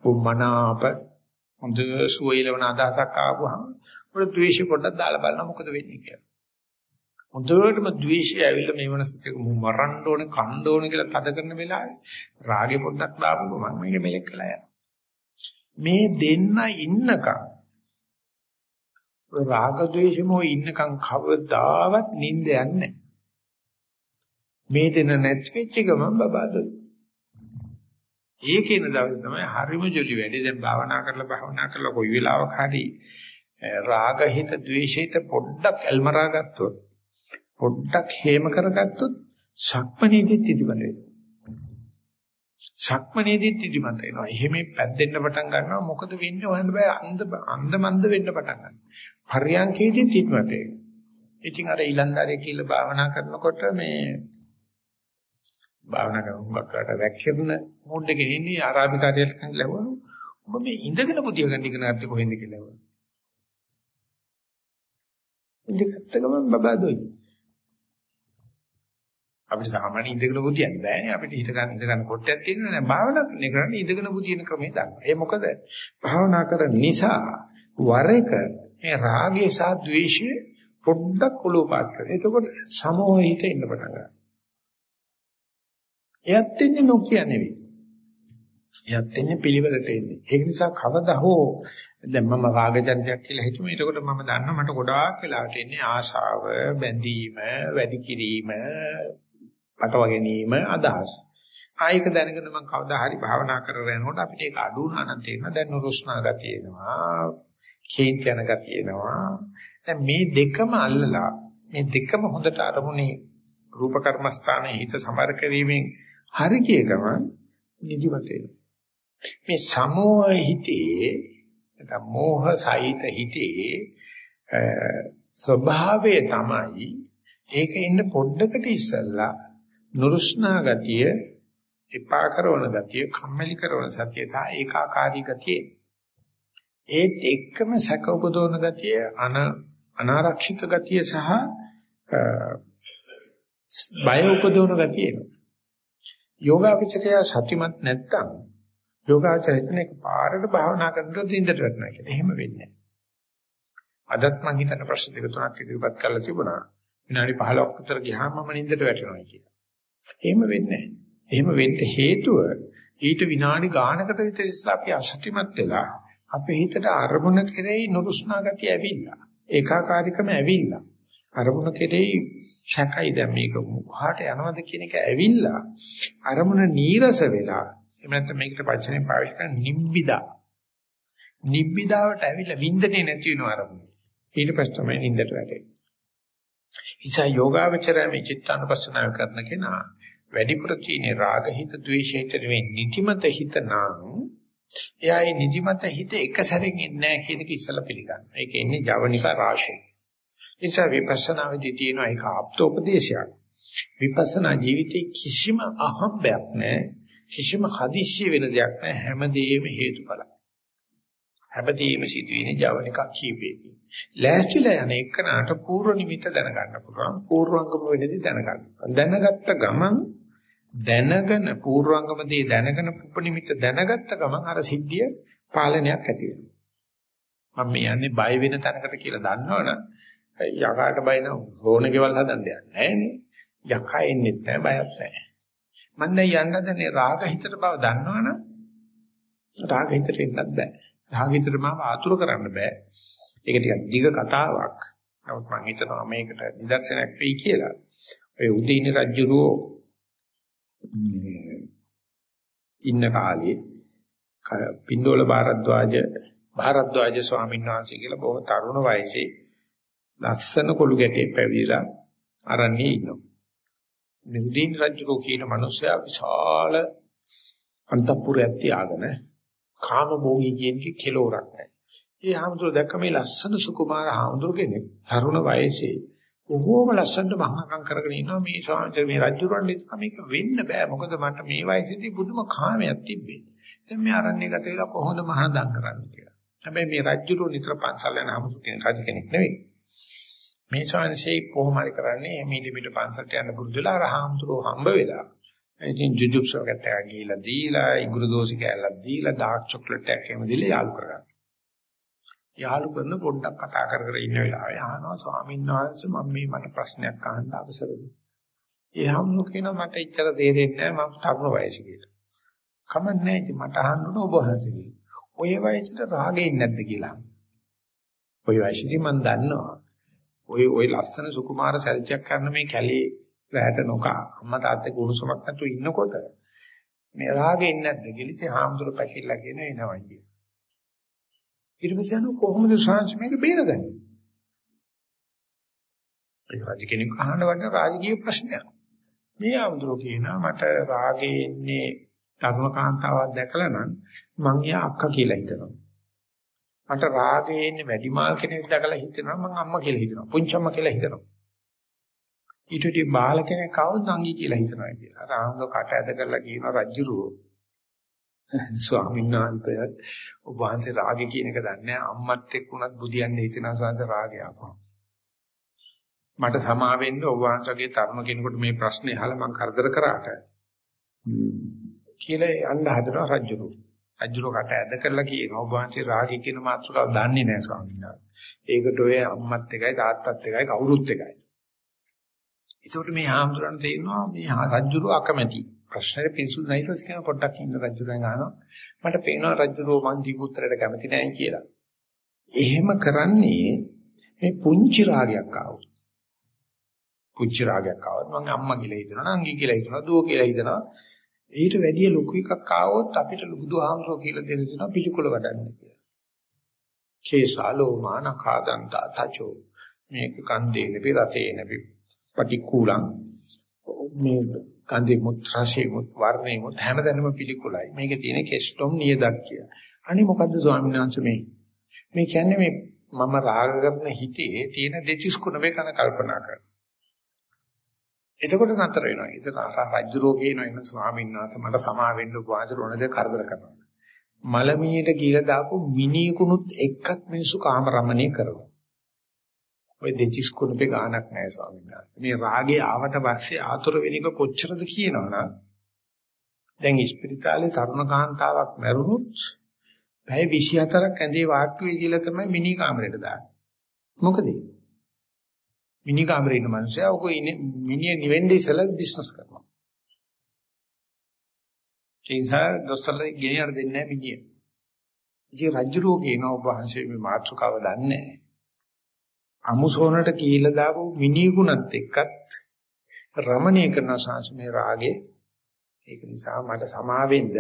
උමනාප හොඳ සුවයලවන අදහසක් ආවම උඩ ද්වේෂ පොඩ්ඩක් දාලා බලන්න මොකද වෙන්නේ කියලා. හොඳටම ද්වේෂය ඇවිල්ලා මේ මනසට මරන්න ඕනේ, කන්න ඕනේ කියලා තද කරන වෙලාවේ රාගේ පොඩ්ඩක් දාපුවම මම මේක මෙලෙක් කළා යනවා. මේ දෙන්න ඉන්නකම් රාග ද්වේෂමෝ ඉන්නකම් කවදාවත් නිින්ද යන්නේ මේ දෙන නැති වෙච්ච ගමන් බබාදොයි. ඒකේන දවස් තමයි හරිම ජොලි වැඩි දැන් භාවනා කරලා භාවනා කරලා කොයි වෙලාවක හරි රාග හිත ද්වේෂිත පොඩ්ඩක් එල්මරා ගත්තොත් පොඩ්ඩක් හේම කරගත්තොත් සක්මනේදිත් ඉදිමත වෙනවා. සක්මනේදිත් ඉදිමත වෙනවා. එහෙම පැද්දෙන්න පටන් ගන්නවා මොකද වෙන්නේ හොයන්න බෑ අන්ධ අන්ධ මන්ද වෙන්න පටන් ගන්නවා. පරියන්කේදිත් ඉදිමත වෙනවා. ඉතින් අර ඊලන්දාරේ කියලා භාවනා කරනකොට මේ භාවනා කරනකොට වැක්කිරන මොඩ් එකේ ඉන්නේ ආරාධිකාරියට ලැබුණු ඔබ මේ ඉඳගෙන පුදිය ගන්න ඉගෙන ගත්තේ කොහෙන්ද කියලා ලැබුණා. ඉඳගත්ත ගමන් බබා දොයි. අපිට සාමාන්‍ය ඉඳගෙන බුදියන්න බෑනේ අපිට හිත ගන්න ඉඳ ගන්න කොටයක් තියෙනවා නේද භාවනා කරන්නේ කරන්නේ ඉඳගෙන බුදින ක්‍රමය දන්නවා. ඒ මොකද? භාවනා කරන නිසා වර එක මේ රාගය සහ ද්වේෂය පොඩ්ඩක් ඔලෝපාත් කරනවා. එතකොට සමෝහිත ඉන්න පටන් ගන්නවා. එයත් ඉන්නේ නොකිය නෙවෙයි. යත් එන්නේ පිළිවෙලට එන්නේ. ඒක නිසා කවදා හෝ දැන් මම රාගජනකයක් කියලා හිතුවා. එතකොට මම දන්නවා මට ගොඩාක් වෙලාවට එන්නේ ආශාව, බැඳීම, වැඩි කිරීම, පටව ගැනීම, අදහස්. ආයක දැනගෙන මම කවදා හරි භාවනා කරගෙන යනකොට අපිට ඒක අඩු වුණා නම් තේරෙනවා දැන් නුරුස්නා ගතිය එනවා. කේන්ති යන ගතිය එනවා. දැන් මේ දෙකම අල්ලලා මේ දෙකම හොඳට අරමුණේ රූප කර්මස්ථානයේ හිත සමර කිරීමෙන් හරි කිය ගමන් නිදිමත එනවා. මේ සමෝහ හිතේ නැත්නම් මෝහ සහිත හිතේ ස්වභාවය තමයි ඒක ඉන්න පොඩ්ඩකට ඉස්සල්ලා නුරුස්නා ගතිය එපා කරන ගතිය කම්මැලි කරන සතිය තා ඒකාකාරී ගතිය ඒත් එක්කම සැක උපදවන ගතිය අන අනාරක්ෂිත ගතිය සහ බය උපදවන ගතිය එනවා යෝගාචරය සතිමත් නැත්තම් යෝගාචරය හිතන එක පාරට භාවනා කරනකොට දින්දට වැටෙනවා කියලා. එහෙම වෙන්නේ නැහැ. අදත් මම හිතන ප්‍රශ්න දෙක තුනක් ඉදිරිපත් කරලා තිබුණා. විනාඩි 15ක් විතර ගියාම මම නින්දට වැටෙනවා කියලා. එහෙම වෙන්නේ නැහැ. එහෙම වෙන්න හේතුව ඊට විනාඩි ගානකට විතර ඉස්සලා අපි අසත්‍යමත් වෙලා අපේ හිතට අරමුණ කෙරෙහි නුරුස්නා ගතිය ඇවිල්ලා. ඒකාකාරීකම ඇවිල්ලා. අරමුණ කෙරෙහි ශකයි දැන් මේක මොහාට යනවද කියන එක ඇවිල්ලා අරමුණ නීරස වෙලා එහෙම නැත්නම් මේකට වචනේ පාවිච්චි කරන නිබ්බිදා. නිබ්බිදාවට ඇවිල්ලා වින්දනේ නැති වෙන අරමුණ. ඊට පස්සේ තමයි නින්දට වැටෙන්නේ. ඉතින් යෝගාවචරය මේ චිත්තානුපස්සනාව කරන කෙනා වැඩිපුර තියෙන රාග හිත, ද්වේෂ හිත නෙවෙයි නිදිමත හිත නම් එයා ඒ නිදිමත හිත එක සැරෙන් එන්නේ නැහැ කියන එක ඉස්සලා පිළිගන්න. ඒක එන්නේ ජවනිකා රාශිය. නිසා විපස්සනා වෙදී තියෙන ඒක ආප්තෝපදේශයක්. විපස්සනා ජීවිතේ කිසිම අහම්බයක් නැහැ. කිසිම හදිස්සිය වෙන දෙයක් නැහැ හැමදේම හේතුඵල. හැමදේම සිදුවෙන්නේ ජවනිකක් කීපෙකින්. ලෑස්තිලා යන එකනට පූර්ව නිමිත්ත දැනගන්න පුළුවන්. පූර්වංගම වෙනදී දැනගන්න. දැනගත්ත ගමන් දැනගෙන පූර්වංගම දේ දැනගෙන උපනිමිත්ත දැනගත්ත ගමන් අර සිද්ධිය පාලනයක් ඇති වෙනවා. මම මේ යන්නේ බය වෙන තැනකට කියලා දන්නවනම් යකාට බය නම් ඕන ගෙවල් හදන්න යන්නේ නැහැ නේ. යකා එන්නේ නැහැ බයක් නැහැ. මම දැන් යන්න හදනේ රාග හිතට බව දන්නවනම් රාග හිතට එන්නත් බෑ. රාග හිතට මාව ආතුර කරන්න බෑ. ඒක ටිකක් දිග කතාවක්. නමුත් මම හිතනවා මේකට නිදර්ශනයක් වෙයි කියලා. ඔය උදේින රජුරෝ ඉන්න කාලේ පින්ඩෝල භාරද්වාජ භාරද්වාජ ස්වාමීන් වහන්සේ කියලා බොහෝ තරුණ වයසේ ලස්සන කොළු ගැටේ පැවිදිලා අරන්නේ ඉන්නවා. නිදීන් රජුරෝ කියන මිනිසයා විශාල අන්තපුරයක් තියාගෙන කාම භෝගී කියන්නේ කෙලවරක් නැහැ. ඒ හාමුදුර දැක්ක මේ ලස්සන සුකුමාර හාමුදුර කෙනෙක් තරුණ වයසේ බොහෝම ලස්සනට මහාකම් කරගෙන ඉන්නවා මේ ස්වාමීන් මේ රජුරන් නිසා මේක වෙන්න බෑ මොකද මට මේ වයසේදී බුදුම කාමයක් තිබ්බේ. දැන් මේ ආරණ්‍ය ගත වෙලා කොහොමද මහානදම් කරන්නේ කියලා. හැබැයි මේ රජුරෝ නිතර පන්සල් යන හමුසු කෙනෙක් රජ කෙනෙක් නෙවෙයි. මේ ශාන්සේ කොහොම හරි කරන්නේ එමෙලි මිට පන්සලට යන්න පුරුදු වෙලා රහම්තුරෝ හම්බ වෙලා ඉතින් ජුජුප්සව කට්ටයක් ගිහිලා දීලා ඉඟුරු දෝසි කෑල්ලක් දීලා ඩාර්ක් චොක්ලට් එකක් එහෙම දීලා යාළු කරගත්තා. යාළු කරන පොඩ්ඩක් කතා කර කර ඉන්න වෙලාවේ ආනවා ස්වාමීන් වහන්සේ මම මේ මට ප්‍රශ්නයක් අහන්න අවසර දෙන්න. ඒ හම්මු කියනවා මට ඉච්චර තේරෙන්නේ නැහැ මම තරුණ වයසේ කියලා. කමන්නේ ඉතින් මට අහන්න ඕන ඔබ වහන්සේ ඔය වයසට රාගේ නැද්ද කියලා. ඔය වයසේදී මම දන්නවා. ඔය ඔය ලස්සන සුකුමාර සැරිච්චක් කරන මේ කැලේ රැට නොකා අම්මා තාත්තගේ උණුසුමක් නැතුව ඉන්නකොට මේ රාගෙ ඉන්නේ නැද්ද කියලා හාමුදුර පැකිලා කියන එනවා කිය. ඊට පස්සේ අනු කොහොමද සාංශ මේක බේරගන්නේ? ඒ රාජ කෙනෙක් අහන්න වඩා රාජකීය ප්‍රශ්නයක්. මේ හාමුදුර කියනවා මට රාගේ ඉන්නේ තරුණ කාන්තාවක් දැකලා නම් මං යා අක්කා කියලා හිතනවා. මට රාගේ ඉන්නේ වැඩිමාල් කෙනෙක් දැකලා හිතෙනවා මං අම්මා කියලා හිතනවා. පුංචම්ම කියලා හිතනවා. ඊට වඩා බාල කෙනෙක් කවුද නංගි කියලා හිතනවා කියලා. අර ආනන්ද කට ඇද කරලා කියන රජ්ජුරුව. ස්වාමීන් වහන්සේ ඔබ වහන්සේ රාගේ කියන එක දන්නේ අම්මත් එක්ක උනත් බුදියන්නේ හිතනවා ස්වාමීන් රාගය අපා. මට සමා වෙන්න ඔබ වහන්සේගේ තරුණ කෙනෙකුට මේ ප්‍රශ්නේ අහලා මං කරදර කරාට කියලා යන්න හදනවා රජ්ජුරුව. අජුරකට ඇද කරලා කියනවා ඔබ වහන්සේ රාගය කියන මාතෘකාව දන්නේ නැහැ ස්වාමීන් වහන්සේ. ඒකට ඔය අම්මත් එකයි තාත්තත් එකයි කවුරුත් එකයි. ඒකට මේ හාමුදුරන් තේිනවා මේ රජුරු අකමැති. ප්‍රශ්නේ පිරිසුදු නැයිද කියන පොඩ්ඩක් ඉන්න රජුගෙන් අහනවා. මට පේනවා රජුරෝ මං දීපු උත්තරයට කැමති නැහැ කියලා. එහෙම කරන්නේ මේ පුංචි රාගයක් ආවොත්. පුංචි රාගයක් ආවොත් මම අම්මා කියලා හිතනවා, නංගි කියලා හිතනවා, දුව කියලා හිතනවා. ඊට වැඩිය ලොකු එකක් ආවොත් අපිට බුදුහාමරෝ කියලා දෙන්න දෙනවා පිළිකුල වඩන්න කියලා. කේසාලෝ මානකාදන්තා තචෝ මේක කන්දේ නෙපි රසේ නෙපි පටික්කුලං මේ කන්දේ මුත් රසේ මුත් වර්ණේ මුත් හැමදැනම පිළිකුලයි. මේකේ තියෙන කෙස්ටොම් නියදක් කියලා. අනේ මොකද්ද ස්වාමීන් වහන්සේ මේ මේ කියන්නේ මේ මම රාග කරන හිතේ තියෙන දෙතිස් කුණ වේ කන කල්පනා කරනවා. එතකොට නතර වෙනවා. ඒක රාජ්‍ය රෝගේ නෝ ස්වාමීන් වහන්සේ මට සමා වෙන්න උපවාසර ඕනද කරදර කරනවා. මලමිණියට කියලා දාපු මිනිකුණුත් එක්කක් මිනිසු කාම රමණේ කරනවා. ඔය දෙතිස් කුණපේ ගානක් නැහැ ස්වාමීන් වහන්සේ. මේ රාගේ ආවට පස්සේ ආතුර වෙන එක කොච්චරද කියනවනම් දැන් ඉස්පිරිතාලේ තරුණ කාන්තාවක් මැරුණොත් පැය 24ක් ඇඳේ වාට්ටුවේ කියලා තමයි මිනි කාමරේට දාන්නේ. මොකද? මිනි කාමරේ ඉන්න මිනිස්සයා ඔක ඉන්නේ මිනිහ නිවෙන්නේ ඉස්සලා බිස්නස් කරනවා. ඒ නිසා දොස්තරලා ගෙනියන්න දෙන්නේ නැහැ මිනිහ. ඉතින් රජුරෝ කියන ඔබ වහන්සේ මේ මාතෘකාව දන්නේ නැහැ. අමුසෝනට කීලා දාපු මිනිගුණත් එක්කත් රමණීය කරන සංස්මේ රාගේ ඒක නිසා මට සමාවෙන්න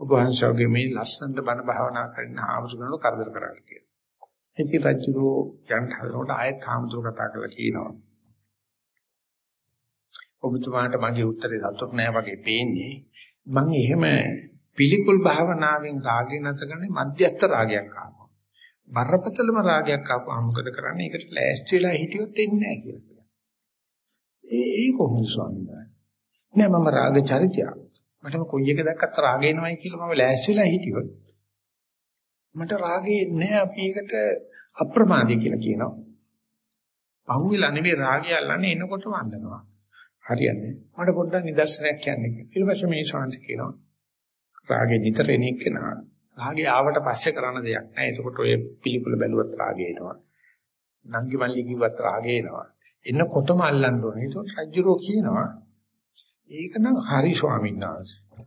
ඔබ වහන්සේගේ මේ ලස්සනට බණ භාවනා කරන ආමුසුකනට කරදර කරන්න කියලා. ඉතින් රජුරෝ යන් හදනකොට ආයෙත් ආමුසුර කතා කරලා කියනවා. ඔබතුමාට මගේ උත්තරේ සතුට නෑ වගේ පේන්නේ. මම එහෙම පිළිකුල් භාවනාවෙන් රාගය නැතගන්නේ මධ්‍යස්ථ රාගයක් ආවා. බරපතලම රාගයක් ආපුවා මොකද කරන්නේ? ඒකට ලෑස්ති වෙලා හිටියොත් එන්නේ නැහැ කියලා කියනවා. ඒ ඒ කොහොමද ස්වාමීන් වහන්සේ? නෑ මම රාග චරිතයක්. මටම කොයි එක දැක්කත් රාග එනවයි කියලා මම ලෑස්ති වෙලා හිටියොත් මට රාගේ නෑ අපි ඒකට අප්‍රමාදී කියලා කියනවා. පහුවෙලා නෙවෙයි රාගය අල්ලන්නේ එනකොට වන්දනවා. හරියන්නේ. මට පොඩ්ඩක් නිදර්ශනයක් කියන්න. ඊට පස්සේ මේ ශාන්ති කියනවා. රාගේ නිතර එන එකනා. රාගේ ආවට පස්සේ කරන්න දෙයක් නැහැ. එතකොට ඔය පිළිකුල බැලුවත් රාගේ එනවා. නංගි මල්ලි කිව්වත් රාගේ එනවා. එන්නකොටම අල්ලන්න ඕනේ. ඒකට රජුරෝ කියනවා. ඒක නම් හරි ස්වාමීන් වහන්සේ.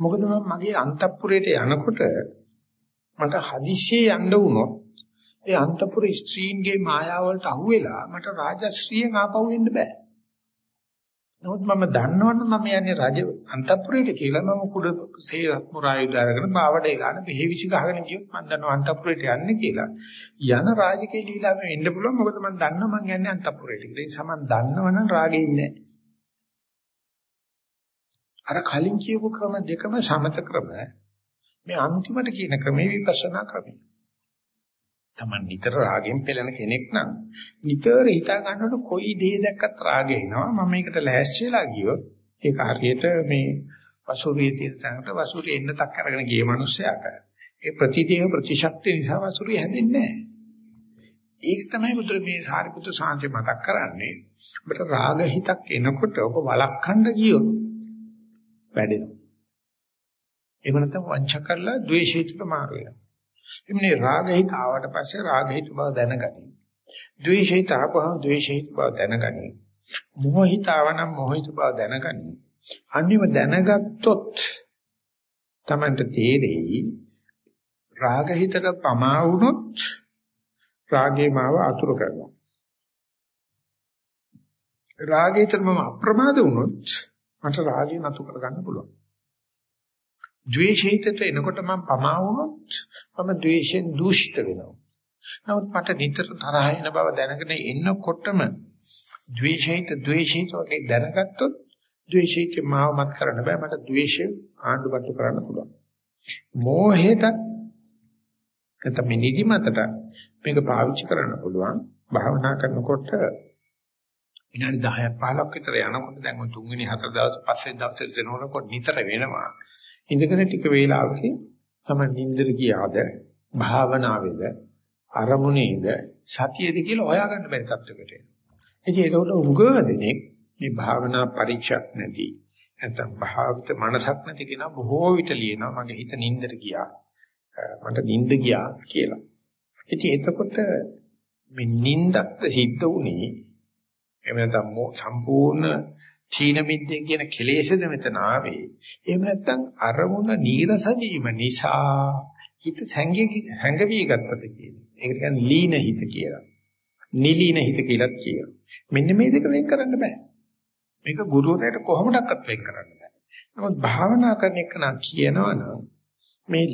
මොකද මගේ අන්තපුරයට යනකොට මට හදිස්සියේ යන්න වුණොත් ඒ අන්තපුර ස්ත්‍රීන්ගේ මායාව වලට අහුවෙලා මට රාජශ්‍රීයෙන් ආපහු එන්න බෑ. නමුත් මම දන්නවනම් මම යන්නේ රජ අන්තපුරයට කියලා මම කුඩ සේරත් මුරායුධ අරගෙන බාවඩ එලාන බෙහෙවිසි ගහගෙන ගියොත් මම දන්නවා අන්තපුරයට යන්නේ කියලා. යන රාජකීය ලීලාවෙ වෙන්න පුළුවන් මොකද මම දන්නවා මම යන්නේ අන්තපුරයට කියලා. ඒ නිසා මම දන්නවනම් රාගේ ඉන්නේ අර කලින් කියපු ක්‍රම දෙකම සමත ක්‍රම මේ අන්තිමට කියන ක්‍රමේ විපස්සනා ක්‍රමය. Taman නිතර රාගෙන් පෙළෙන කෙනෙක් නම් නිතර හිතා ගන්නකොට කොයි දේ දැක්කත් රාගය එනවා. මම මේකට ලෑස්ති වෙලා ගියොත් ඒක හරියට මේ වසුරියේ තියෙන තැනකට වසුරිය එන්න තක් අරගෙන ගිය මිනිස්සයාට ඒ ප්‍රතිදේහ ප්‍රතිශක්තිය නිසා වසුරිය හැදෙන්නේ නැහැ. ඒක තමයි බුදු මේ සාරිපුත්‍ර සාංශය මතක් කරන්නේ. ඔබට රාග හිතක් එනකොට ඔබ වළක්වන්න ගියොත් වැඩෙනවා. එහෙම නැත්නම් වංච කරලා ද්වේෂයට මාරු වෙනවා. එන්නේ රාගහිත ආවට පස්සේ රාගහිත බව දැනගනි. ද්වේෂහිත ආපහම ද්වේෂහිත බව දැනගනි. මොහිත ආවනම් මොහිත බව දැනගනි. අනිව දැනගත්තොත් තමන්ට තේරෙයි රාගහිතට පමා වුණොත් රාගේ මාව අතුරු කරනවා. රාගයට මම අප්‍රමාද වුණොත් මට රාගය නතු කරගන්න පුළුවන්. ද්වේෂහිතට එනකොට මම පමා වුණොත් මම ද්වේෂෙන් දූෂිත වෙනවා. නමුත් මට නිතර තරහ එන බව දැනගෙන එන්නකොටම ද්වේෂහිත ද්වේෂහිත වගේ දැනගත්තොත් ද්වේෂහිත මාව මත් කරන්න බෑ මට ද්වේෂය ආණ්ඩුපත්තු කරන්න පුළුවන්. මෝහයට නැත්නම් මේ නිදිමතට මේක පාවිච්චි කරන්න පුළුවන්. භාවනා කරනකොට විනාඩි 10ක් 15ක් විතර යනකොට දැන් ඔය තුන්වෙනි හතර දවස් පස්සේ දවසේ දෙනකොට නිතර වෙනවා. ඉඳගෙන ටික වේලාවකින් තමයි නින්දර ගියාද භාවනාවේද අරමුණේද සතියේද කියලා හොයාගන්න බැරි තත්යකට එනවා. ඉතින් ඒකට උගදෙනෙක් මේ භාවනා පරීක්ෂක් නැති නැත්නම් භාවිත මනසක් නැති කෙනා බොහෝ විට ලියනවා මගේ හිත නින්දර ගියා. මට නිින්ද ගියා කියලා. ඉතින් එතකොට මේ නිින්දක්ද සිද්ධ වුණේ එහෙම නැත්නම් සම්පූර්ණ චීන මිද්දේ කියන කෙලෙසද මෙතන ආවේ. එහෙම නැත්නම් අරමුණ නීරස වීම නිසා හිත සංගවි ගත්තද කියන්නේ. ඒක කියන්නේ ලීන හිත කියලා. නිලීන හිත කියලා කියනවා. මෙන්න මේ දෙක වෙන් කරන්න බෑ. මේක ගුරුවරයාට කොහොමඩක්වත් වෙන් කරන්න බෑ. නමුත් භාවනා කරන එක නම් කියනවනම් මේ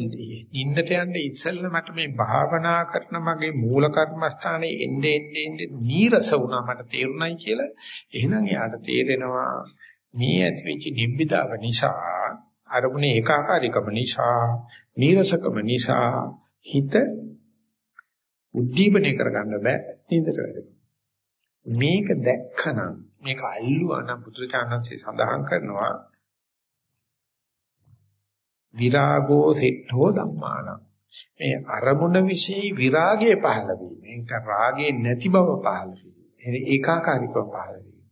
නින්දට යන්න ඉස්සෙල්ලා මට මේ භාවනා කරන මගේ මූල කර්මස්ථානයේ එන්නේ එන්නේ එන්නේ නීරස වුණා මට තේරුණයි කියලා. එහෙනම් යාට තේරෙනවා මේ ඇතිවෙච්ච නිබ්බිදාව නිසා අරමුණේ ඒකාකාරීකම නිසා නීරසකම නිසා හිත උද්දීපනය කරගන්න බෑ නින්දට වැටෙනවා. මේක දැක්කනම් මේක අල්ලුවා නම් බුදුචානන්සේ සඳහන් කරනවා විරාගෝ සෙට්ඨෝ ධම්මාන. මේ අරමුණ વિશે විරාගය පහළ වීම ඒක රාගේ නැති බව පහළ වීම ඒකාකාරීකව පහළ වීම.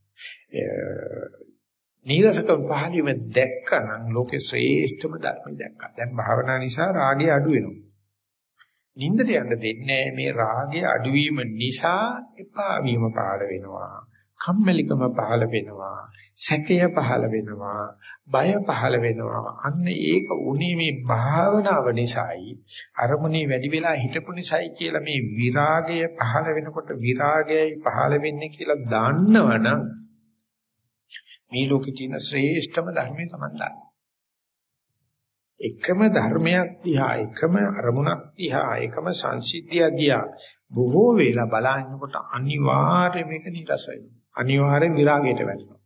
නීරසකම් පහළ වීම දැක්කනම් ලෝකේ ශ්‍රේෂ්ඨම ධර්ම දැක්කා. දැන් භාවනා නිසා රාගය අඩු වෙනවා. නින්දට යන්න දෙන්නේ මේ රාගය අඩුවීම නිසා එපා වීම පහළ වෙනවා. කම්මැලිකම පහළ වෙනවා සැකය පහළ වෙනවා බය පහළ වෙනවා. අන්න ඒක උනේ මේ භාවනාව නිසායි අරමුණේ වැඩි වෙලා හිටපු නිසායි කියලා මේ විරාගය පහළ වෙනකොට විරාගයයි පහළ වෙන්නේ කියලා දන්නවනම් මේ ලෝකේ තියෙන ශ්‍රේෂ්ඨම ධර්මය තමයි දන්නේ. එකම ධර්මයක් දිහා එකම අරමුණක් දිහා එකම සංසිද්ධිය දිහා බොහෝ වෙලා බලනකොට අනිවාර්යයෙන් මේක නිරස වෙනවා අනිවාර්යෙන් විරාගයට වැටෙනවා.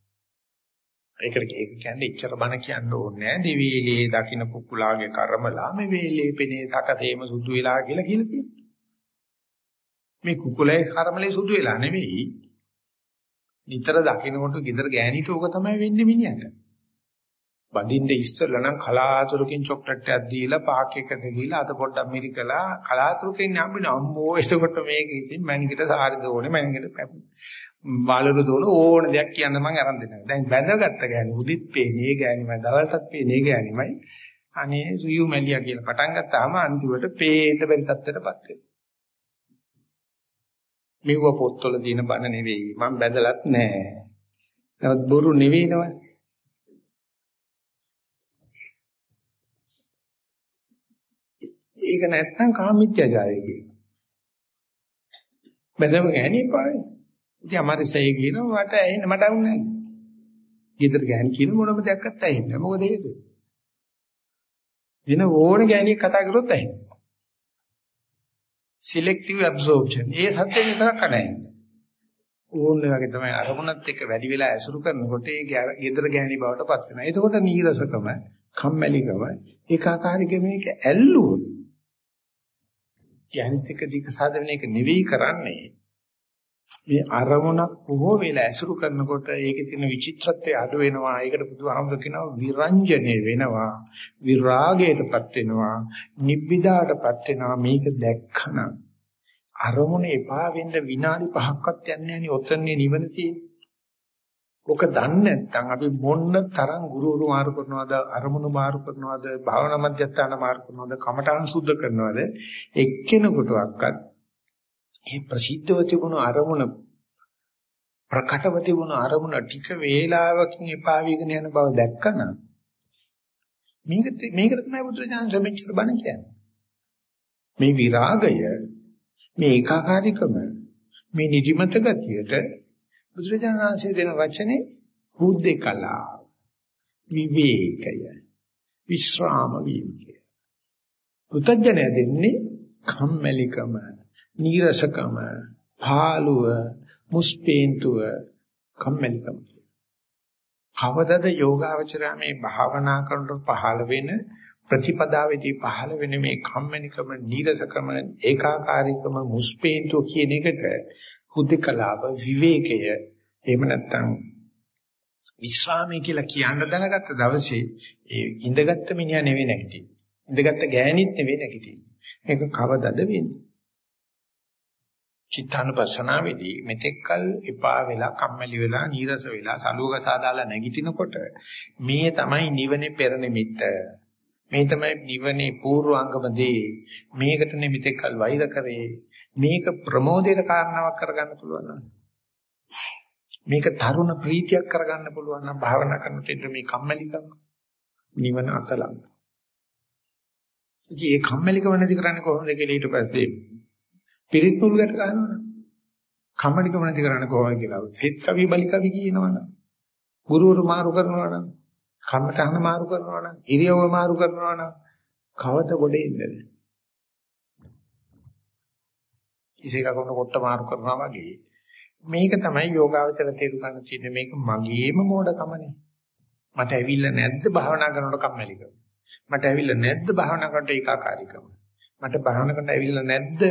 ඒකට ඒක කියන්නේ ඉච්ඡර බණ කියන්න ඕනේ නෑ. දෙවිලේ දකින්න කුකුලාගේ කර්මලා මේ වේලේ පෙනේ තකතේම සුදු වෙලා කියලා කියලා කියනවා. මේ කුකුලේ කර්මලේ සුදු වෙලා නෙවෙයි. නිතර දකින්නකොට gedara ගෑණිට ඕක තමයි වෙන්නේ මිනිහට. බඳින්න ඉස්සෙල්ලා නම් කලාතුරකින් චොක්ලට් එකක් දීලා පාක් එකකට දීලා අත පොඩ්ඩක් මිරිකලා කලාතුරකින් හම්බෙන අම්මෝ එතකොට මේක ඉතින් මැනිකට සාරිද ඕනේ මැනිකට වලරු දෝන ඕන දෙයක් කියන්න මම අරන් දෙනවා. දැන් බැඳගත්ත ගෑණි උදිත් පේන්නේ ගෑණිමයි දවල්ටත් පේන්නේ ගෑණිමයි. අනේ සුයු මැලියා කියලා පටන් ගත්තාම අන්තිමට පේන්න බැරි තත්ත්වයටපත් වෙනවා. මෙව පොත්වල තියෙන බණ නෙවෙයි. මම බැඳලත් නෑ. නමුත් බොරු නෙවෙයි නම. ඒක නැත්තම් කාමීත්‍යජාරය කියනවා. බැඳම ගෑණි පායි. ඉතින් අමාරුසයි කියනවා මට ඇහෙන්න මට වුණේ නැහැ. ගෙදර ගෑණි කියන මොනම දෙයක්වත් ඇහෙන්නේ නැහැ. මොකද හේතුව? වෙන ඕන ගෑණියෙක් කතා කරොත් ඇහෙනවා. selective absorption. ඒ සත්‍ය විතරක් නැහැ. ඕන්නේ වගේ තමයි අරමුණත් එක්ක වැඩි වෙලා ඇසුරු කරනකොට ඒ ගෙදර ගෑණි බවට පත් වෙනවා. එතකොට නීරසකම, කම්මැලිකම, ඒකාකාරීකම මේක ඇල්ලුවොත් යන්තික දික සාධන එක නෙවෙයි කරන්නේ මේ අරමුණක් බොහෝ වෙලා ඇසුරු කරනකොට ඒකේ තියෙන විචිත්‍රත්වය අඩු වෙනවා. ඒකට බුදුහාමුදුර කියනවා විරංජනේ වෙනවා. විරාගයටපත් වෙනවා. නිබ්බිදාටපත් වෙනවා. මේක දැක්කම අරමුණ එපා වෙන්න විනාඩි 5ක්වත් යන්නේ නැහැ නේ. ඔතනනේ නිවන තියෙන්නේ. ඔක දන්නේ නැත්නම් අපි මොන්න තරම් ගුරුවරු මාරු කරනවද අරමුණු මාරු කරනවද භාවනා මධ්‍යස්ථාන මාරු කරනවද කමඨාන් සුද්ධ කරනවද එක්කෙනෙකුටවත් ඒ ප්‍රසිද්ධව තිබුණු අරමුණ ප්‍රකටව තිබුණු අරමුණ ටික වේලාවකින් එපා වීගෙන යන බව දැක්කනම් මේක මේකට තමයි බුදුරජාණන් සමෙච්චර බණ කියන්නේ. මේ විරාගය මේ ඒකාකාරීකම මේ නිදිමත ගතියට බුදුරජාණන් වහන්සේ දෙන වචනේ හුද්දේකලා විවේකය විශ්‍රාම වීම කිය. පුතඥය දෙන්නේ කම්මැලිකම නීරසකම, පාළුව, මුස්පේන්තුව, කම්මැලිකම. කවදද යෝගාවචරය මේ භාවනා කරනකොට පහළ වෙන ප්‍රතිපදාවේදී පහළ වෙන මේ කම්මැලිකම, නීරසකම, ඒකාකාරීකම, මුස්පේන්තුව කියන එකට හුදකලාව විවේකය එහෙම නැත්නම් විශ්‍රාමය කියලා කියන්න දැනගත්ත දවසේ ඒ ඉඳගත්තු මිනිහා නෙවෙයි නැගිටින්නේ. ඉඳගත්තු ගෑණිත් නෙවෙයි නැගිටින්නේ. මේක කවදද වෙන්නේ? චිත්තානුපස්සනාවේදී මෙතෙක්කල් එපා වෙලා කම්මැලි වෙලා නීරස වෙලා සලුවක සාදාලා නැගිටිනකොට මේ තමයි නිවනේ පෙර නිමිත්ත මේ තමයි නිවනේ පූර්වාංගම දේ. මේකට නිමිතෙක්කල් වෛර කරේ. මේක ප්‍රමෝදයට කාරණාවක් කරගන්න පුළුවන් මේක තරුණ ප්‍රීතියක් කරගන්න පුළුවන් නම් භාවනා කරනකොට මේ කම්මැලිකම නිවන අතලංග. ඉතින් මේ කම්මැලිකම නැති කරන්නේ කොහොමද කියලා ඊට පස්සේ පිරිත් මුල් ගැට ගන්නවා. කම්මැලිකම නැති කරන්නේ කොහොමද කියලා. සෙත් කවි බලි කවි කියනවනම් ගුරුවරු මාරු කරනවා නම් කම්මටහන මාරු කරනවා නම් ඉරියව්ව මාරු කරනවා නම් කවද ගොඩේ ඉන්නද? ඉසේක කොන කොට මාරු කරනවා වගේ මේක තමයි යෝගාවචර තේරු ගන්න තියෙන්නේ මේක මගේම මෝඩකමනේ. මට ඇවිල්ලා නැද්ද භාවනා කරනකොට කම්මැලිකම? මට ඇවිල්ලා නැද්ද භාවනා කරනකොට ඒකාකාරීකම? මට භාවනා කරනකොට ඇවිල්ලා නැද්ද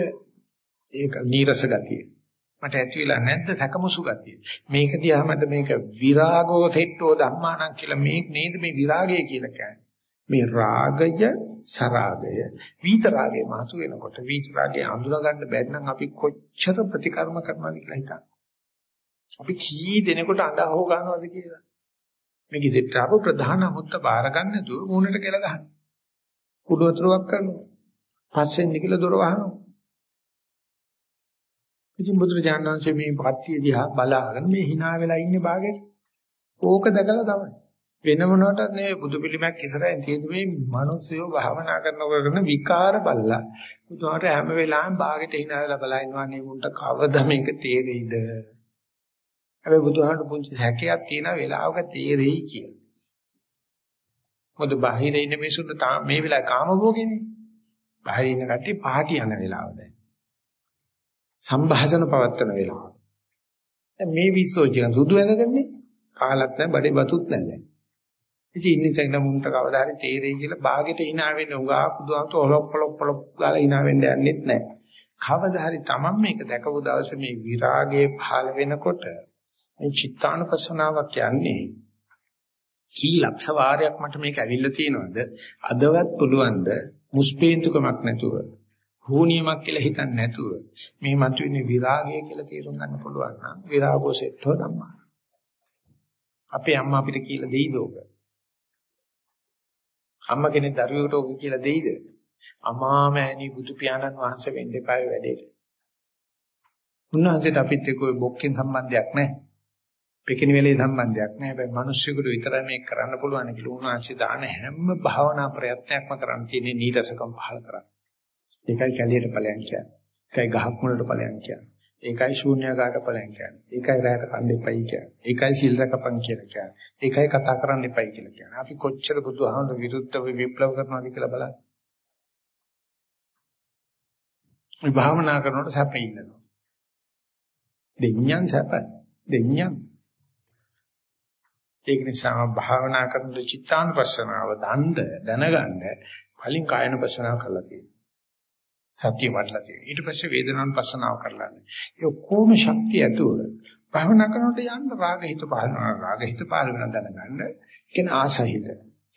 ඒක නීරස ගතිය? මට ඇති වෙලා නැද්ද සැකමුසු ගතිය? මේක දිහා මට මේක විරාගෝ තෙට්ටෝ ධම්මානම් කියලා මේ නේද මේ විරාගය කියලා කියන්නේ. මේ රාගය සරාගය විත රාගය මාතු වෙනකොට විත රාගය අඳුර ගන්න බැරි නම් අපි කොච්චර ප්‍රතිකර්ම කරනවද කියලා හිතන්න. අපි කී දෙනෙකුට අඬහව ගන්නවද කියලා. මේක ඉතින් ආපු ප්‍රධාන මුත්ත බාර ගන්න නැතුව මූණට කෙල ගහන. කුඩු වතුරක් කරනවා. පස්සෙන් නිකල දොර වහනවා. ඉතින් බුදුරජාණන් වහන්සේ මේ පත්‍ය දිහා බලාගෙන මේ hina වෙලා ඉන්නේ භාගයට. ඕක දැකලා තමයි. වෙන මොනකටත් නෙවෙයි බුදු පිළිමයක් ඉස්සරහින් තියෙන මේ මිනිස්සුયો භාවනා කරනකොට කරන විකාර බල්ලා. බුදුහාමට හැම වෙලාවෙම භාගයට hina වෙලා බලනවා නේ මුන්ට කවද මේක තේරෙයිද? හැබැයි බුදුහාමට පුංචි හැකියාවක් තියෙන වෙලාවක තේරෙයි කියලා. මොකද බාහිර ඉන්න මිනිසුන්ට මේ වෙලාවේ කාමභෝගිනේ. බාහිර ඉන්න කට්ටිය පහට යන වෙලාව දැන්. සංഭാෂණ පවත්වන වෙලාව. දැන් මේ විශ්වෝචන සුදු ඇඳගන්නේ කාලත් නැහැ බඩේ බතුත් නැහැ. ඉතින් ඉන්නේ තැන මුන්ට කවදා හරි තේරෙයි කියලා ਬਾගෙට hina වෙන්න උගා පුදුහාමත ඔලොක් පොලොක් පොලොක් ගාලා hina වෙන්න යන්නෙත් නැහැ. කවදා හරි Taman මේක දැකපු දවසේ මේ විරාගයේ පහළ වෙනකොට මේ චිත්තානුපස්සනාවක් කියන්නේ කී ලක්ෂ වාරයක් මට මේක ඇවිල්ලා තියෙනවද අදවත් පුළුවන්ද මුස්පේන්තුකමක් නැතුව හෝනියමක් කියලා හිතන්නේ නැතුව මේ මතුවෙන විරාගය කියලා තේරුම් ගන්න පුළුවන් නම් විරාගෝ සෙට්ටෝ ධම්මා. අපේ අම්මා අපිට කියලා දෙයිද ඕක? අම්මා කෙනෙක් දරුවෙකුට ඕක කියලා දෙයිද? අමා මෑණි බුදු පියාණන් වහන්සේ වෙන්න එපායි වැඩේට. උන්වහන්සේට අපිත් එක්ක ඔය බොක්කෙන් සම්බන්ධයක් නැහැ. පෙකිනි වෙලේ සම්බන්ධයක් නැහැ. හැබැයි මිනිස්සුෙකුට විතරයි මේක කරන්න පුළුවන් කියලා උන්වහන්සේ දාන හැම භාවනා ප්‍රයත්නයක්ම කරන්න තියෙන්නේ නීරසකම් පහල කරන්න. ඒකයි කැලියට ඵලයන් කියන්නේ. ඒකයි ගහක් මුලට ඵලයන් කියන්නේ. ඒකයි ශූන්‍යකාට ඵලයන් කියන්නේ. ඒකයි රැයට කන්න එපයි කියන්නේ. ඒකයි සිල් රැකපන් කියලා කියන්නේ. ඒකයි කතා කරන්න එපයි කියලා කියන්නේ. අපි කොච්චර බුදුහාමුදුරු විරුද්ධව විප්ලව කරනවද කියලා බලන්න. මේ භාවනා කරනකොට සැප ඉන්නවා. දෙඤ්ඤන් සැප. දෙඤ්ඤන් ඒක නිසා භාවනා කරන චිත්තානුපස්සනාව දණ්ඩ දැනගන්න කලින් කායනුපස්සනාව කරලා තියෙනවා. සත්‍ය වඩලා තියෙනවා. ඊට පස්සේ වේදනානුපස්සනාව කරලා ඒ ඔක්කොම ශක්තිය ඇතුව භාවනා කරනකොට යන්න රාග හිත පහළනවා. රාග හිත පහළ වෙන දැනගන්න කියන ආසහිත,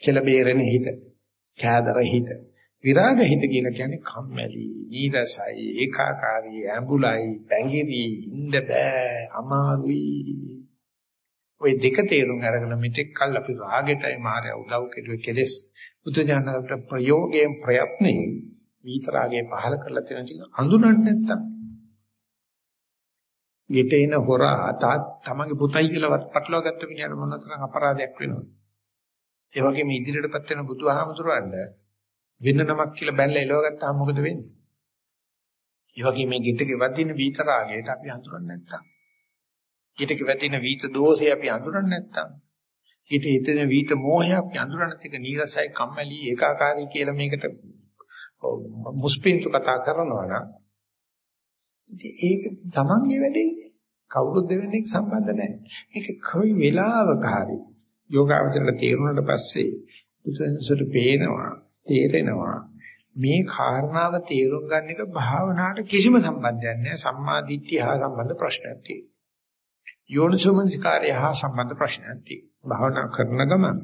කෙල බේරෙන හිත, කෑදර හිත. විරාග හිත කියලා කියන්නේ කම්මැලි, ඊරසයි, ඒකාකාරී, ඇඹුලයි, පැංගිරි, ඉන්න බෑ, අමාරුයි. ওই දෙක තේරුම් අරගෙන මෙතෙක් කල් අපි රාගෙටයි මාය උදව් කෙරුවේ කෙලස් බුදුජානකට ප්‍රයෝගයෙන් ප්‍රයත්නේ විතරාගේ පහල කරලා තියෙන එක හඳුනන්නේ නැත්තම්. ගෙටේන හොරා තා තමන්ගේ පුතයි කියලා පටලවා ගත්ත මිනිහට මොනතරම් අපරාධයක් වෙනවද? ඒ වගේම ඉදිරියටපත් වෙන බුදුහාමුදුරන්ට වෙන නමක් කියලා බැලලා එලව ගත්තාම මොකද වෙන්නේ? ඒ වගේ මේ ගෙටේ වදින විතරාගේට අපි හඳුනන්නේ නැත්තම්. ඊටක වැටෙන වීත දෝෂය අපි අඳුරන්නේ නැත්තම්. ඊට හිතෙන වීත මෝහය අපි අඳුරන්නේ නැතික නීරසයි කම්මැලි ඒකාකාරී කියලා මේකට මුස්පින්තු කතා කරනවා නම් ඉතින් ඒක තමන්ගේ වැඩේ කවුරුත් දෙවෙනික් සම්බන්ධ නැහැ. මේක කොයි වෙලාවක හරි යෝගාවචරයට තේරුණාට පස්සේ බුදුන්සට පේනවා තේරෙනවා. මේ කාරණාව තේරුම් ගන්න එක භාවනාවට කිසිම සම්බන්ධයක් නැහැ. සම්මා දිට්ඨිය හා සම්බන්ධ ප්‍රශ්නයක් තියෙනවා. යෝනිසෝමනසිකාරය හා සම්බන්ධ ප්‍රශ්නයක් තියෙනවා. භාවනා කරන ගමන්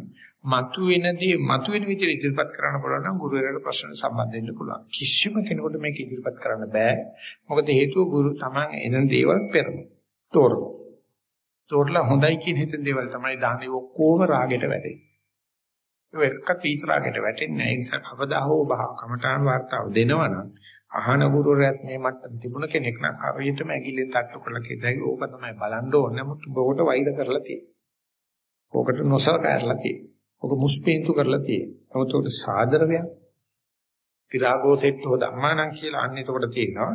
මතුවෙනදී මතුවෙන විදිහට ඉදිරිපත් කරන්න පුළුවන් නම් ගුරුවරයාට ප්‍රශ්න සම්බන්ධ වෙන්න පුළුවන්. කිසිම කෙනෙකුට මේක ඉදිරිපත් කරන්න බෑ. මොකද හේතුව ගුරු Taman එන දේවල් පෙරමු. තෝරමු. තෝරලා හොඳයි කියන හිතෙන් දේවල් තමයි දාන්නේ ඔක්කොම රාගෙට වැටෙන්නේ. ඒක එක්ක තීච රාගෙට වැටෙන්නේ නැහැ. ඒ නිසා කවදා හෝ කමඨාන් වார்த்தාව දෙනවනම් අහන ගුරුවරයාත් මේ මට්ටම තිබුණ කෙනෙක් නම් හරියටම ඇඟිල්ලෙන් තට්ටු කරලා කියදයි ඕක තමයි බලන්න ඕනේ. නමුත් ඔබට වෛර කරලා තියෙනවා. ඕකට නොසලකා කරලා තියෙනවා. ඕක මුස්පීන්තු කරලා තියෙන්නේ. නමුත් උට සාදරවයක් විරාගෝතෙට්ඨෝ ධම්මානම් කියලා අන්න එතකොට තියෙනවා.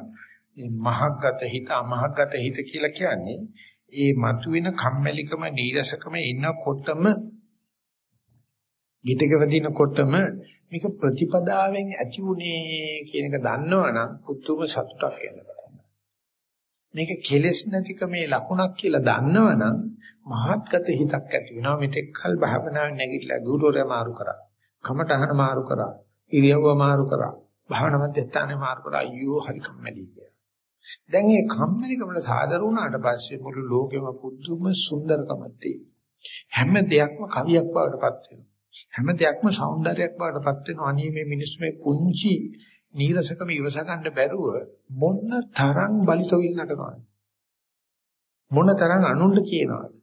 මේ මහග්ගත හිත අමහග්ගත හිත කියලා කියන්නේ ඒ මතුවෙන කම්මැලිකම නීරසකම ඉන්නකොටම ගිතක වදිනකොටම මේක ප්‍රතිපදාවෙන් ඇති උනේ කියන එක දන්නවනම් පුදුම සතුටක් එනවා. මේක කෙලෙස් නැතිකමේ ලකුණක් කියලා දන්නවනම් මහත්ගත හිතක් ඇති වෙනවා. මෙතෙක් කල් භාවනාවේ නැගිටලා ගුරුවරයා මාරු කරා. කමටහන මාරු කරා. ඉරියව්ව මාරු කරා. භාවනා මධ්‍යස්ථානේ මාරු කරා. අයියෝ හරි කම්මැලි කියලා. දැන් මේ කම්මැලිකමල සාදර වුණාට පස්සේ මුළු ලෝකෙම පුදුම සුන්දරකමක් තියෙනවා. හැම දෙයක්ම කවියක් බවටපත් වෙනවා. හැම දෙයක්ම సౌందර්යයක් බවටපත් වෙනවා. අනේ මේ මිනිස්සු මේ පුංචි නීරසකම ඉවස ගන්න බැරුව මොන තරම් බලිතොවිල් නටනවද? මොන තරම් අනුන්ට කියනවද?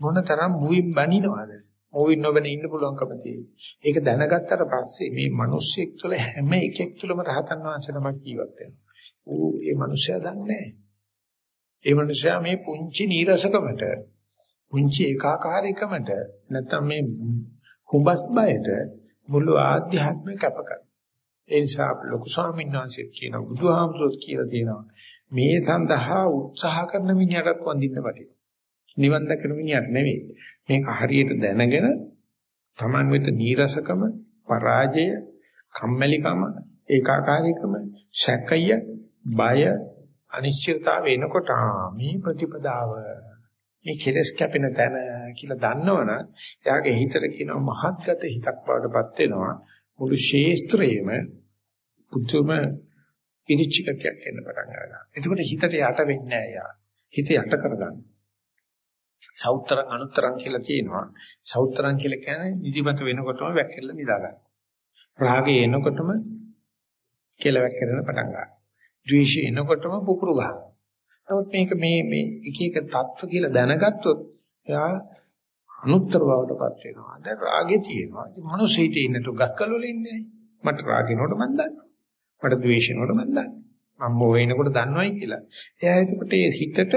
මොන තරම් මුවින් බනිනවද? මුවින් නොබන ඉන්න පුළුවන්කම තියෙනවා. ඒක දැනගත්තට පස්සේ මේ මිනිස්සෙක් තුළ හැම එකෙක් තුළම රහතන් වහන්සේ නමක් ජීවත් වෙනවා. ඌ ඒ මිනිස්සයා දන්නේ ඒ මිනිස්සයා මේ පුංචි නීරසකමට පුංචි ඒකාකාරීකමට නැත්නම් මේ කුඹස් බයට මුළු ආධ්‍යාත්මික කැප කරනවා. ඒ නිසා ලොකු ස්වාමීන් වහන්සේ කියන බුදුහාමුදුරුවෝ කියලා තියෙනවා මේ සඳහා උත්සාහ කරන මිනිහටත් වඳින්න වටිනවා. නිවන් දකින මිනිහට නෙවෙයි. මේක හරියට දැනගෙන Taman වෙත නීරසකම, පරාජය, කම්මැලිකම, ඒකාකාරීකම, සැකය, බය, අනිශ්චිතතාව එනකොට මේ ප්‍රතිපදාව මේ කෙලස් කැපෙන තැන කියලා දන්නවනම් එයාගේ හිතට කියනවා මහත්ගත හිතක් බවටපත් වෙනවා මුළු ශේස්ත්‍රයේම පුතුම පිරිචිකයක් එන්න පටන් ගන්නවා. එතකොට හිතට යට වෙන්නේ නැහැ හිත යට කරගන්න. සෞතරං අනුතරං කියලා කියනවා. සෞතරං කියලා කියන්නේ නිදිමත වෙනකොටම වැක්කෙල්ල නිදා ගන්න. රාගය එනකොටම කියලා වැක්කෙන්න පටන් ගන්නවා. ද්වේෂය එනකොටම පුපුරු ගන්නවා. නමුත් මේක මේ මේ එක එක தত্ত্ব කියලා දැනගත්තොත් එයා අනුත්තර බවටපත් වෙනවා. දැන් රාගේ තියෙනවා. ඉතින් මිනිස්සෙ හිතේ ඉන්න තුගත් කලවල ඉන්නේ. මට රාගිනකොට මන් දන්නවා. මට ද්වේෂිනකොට මම දන්නවා. මම මොහේනකොට දන්නවයි කියලා. එයා එතකොට ඒ හිතට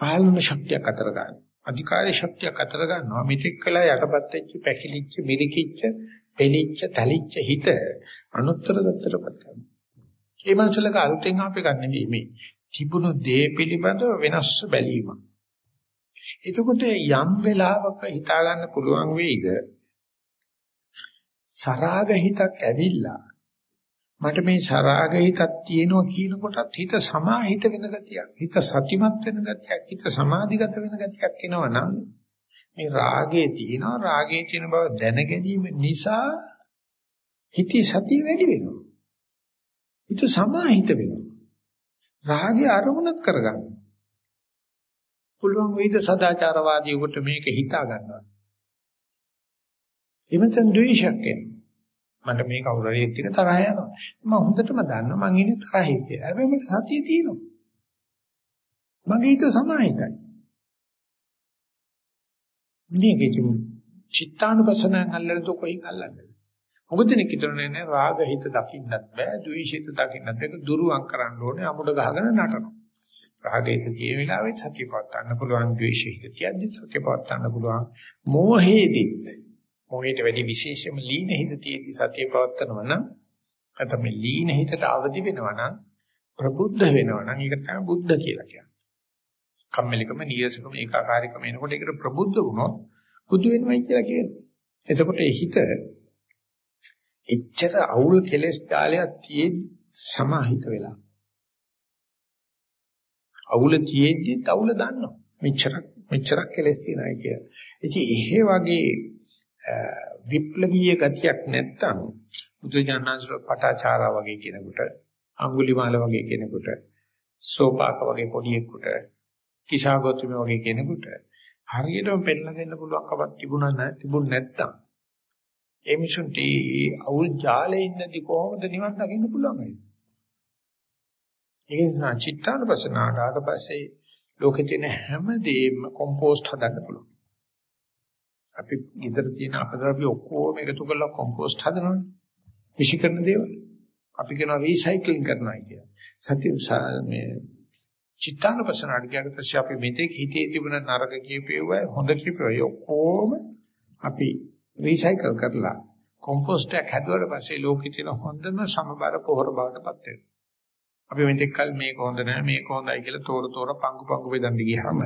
පාලන ශක්තියක් අතර ගන්නවා. අධිකාරී ශක්තියක් අතර ගන්නවා. මෙතෙක් කළා යටපත් වෙච්ච, පැකිලිච්ච, මිරිකිච්ච, පෙලිච්ච, තලිච්ච හිත අනුත්තර දත්තරපත් කරනවා. ඒ මනසලක අලුතෙන් ආපේ ගන්න නෙවෙයි මේ. තිබුණු දේ පිළිබඳව වෙනස් බැලීම. එතකොට යම් වෙලාවක හිතා ගන්න පුළුවන් වෙයිද සරාග හිතක් ඇවිල්ලා මට මේ සරාග හිතක් තියෙනවා කියනකොටත් හිත සමාහිත වෙන ගතියක් හිත සතිමත් වෙන ගතියක් හිත සමාධිගත වෙන ගතියක් එනවා නම් මේ රාගයේ තියෙනවා රාගයේ තියෙන බව දැන ගැනීම නිසා හිතේ සතිය වැඩි වෙනවා හිත සමාහිත වෙනවා. රාගය අරමුණක් කරගන්න. පුළුවන් වෙයිද සදාචාරවාදී උකට මේක හිතා ගන්නවා. එමෙතන ද්වේෂයක් එනවා. මට මේ කවුරු හරි එක්ක තරහ යනවා. මම හොඳටම දන්නවා මං ඉන්නේ තරහින් කියලා. හැබැයි මට සතිය තියෙනවා. මගේ හිත සමාහිතයි. මේකේ චිත්තානුපසනාව අල්ලන તો කොයින් අල්ලන්නේ? මොකද නේ කිතරනේ නේ රාග හිත දකින්නත් බෑ ද්වේෂ හිත දකින්නත් ඒක දුරුවන් කරන්න ඕනේ අමුඩ ගහගෙන නටනවා රාග හිත තියෙන වෙලාවෙත් සතිය පවත්වන්න පුළුවන් ද්වේෂ හිත තියද්දි සතිය පවත්වන්න පුළුවන් මෝහේදිත් මොහේට වැඩි විශේෂම ලීන හිත තියෙද්දි සතිය පවත්වනවා නම් නැත්නම් මේ ලීන හිතට අවදි වෙනවා නම් ප්‍රබුද්ධ වෙනවා නම් ඒක තමයි බුද්ධ කියලා කියන්නේ කම්මැලිකම නියසකම ඒකාකාරීකම එනකොට ඒකට ප්‍රබුද්ධ වුණොත් බුදු වෙනවයි කියලා කියනවා එතකොට ඒ හිත එච්චර අවුල් කෙලස් කාලයක් තියෙද්දි සමාහිත වෙලා. අවුල තියෙද්දි අවුල දන්නවා. මෙච්චරක් මෙච්චරක් කෙලස් තියෙනයි කියලා. ඉතින් එහෙ වගේ විප්ලවීය ගතියක් නැත්තම් බුදුජානනාංශ පටාචාරා වගේ කෙනෙකුට අඟුලිමාල වගේ කෙනෙකුට සෝපාක වගේ පොඩියෙකුට කිසాగෞතම වගේ කෙනෙකුට හරියටම පෙන්නලා දෙන්න පුළුවන් කමක් තිබුණා නැ තිබුණ නැත්තම් ඒ මිනිසුන්ට අවුල් ජාලේ ඉන්නදී කොහොමද නිවන් දකින්න පුළුවන් වෙන්නේ? ඒ නිසා චිත්තානුපසනාවට ආට පස්සේ ලෝකේ තියෙන හැමදේම කොම්පෝස්ට් හදන්න පුළුවන්. අපි ගෙදර තියෙන අපද්‍රව්‍ය ඔක්කොම එකතු කරලා කොම්පෝස්ට් හදනවනේ. විෂිකරන දේවල්. අපි කියනවා රීසයික්ලින් කරනවා කියලා. සත්‍ය මේ චිත්තානුපස්සනාට ගියාට පස්සේ අපි මෙතෙක් හිතේ තිබුණ නරක කියපේවයි හොඳ කියපේවයි ඔක්කොම අපි රීසයිකල් කරලා කොම්පෝස්ට් එකක් හැදුවට පස්සේ ලෝකෙ තියෙන හොඳම සමබර පොහොර බවටපත් වෙනවා. අපි මෙතෙක් කල මේක හොඳ නැහැ මේක හොඳයි කියලා තෝර තෝර පංගු පංගු බෙදන්න ගියාම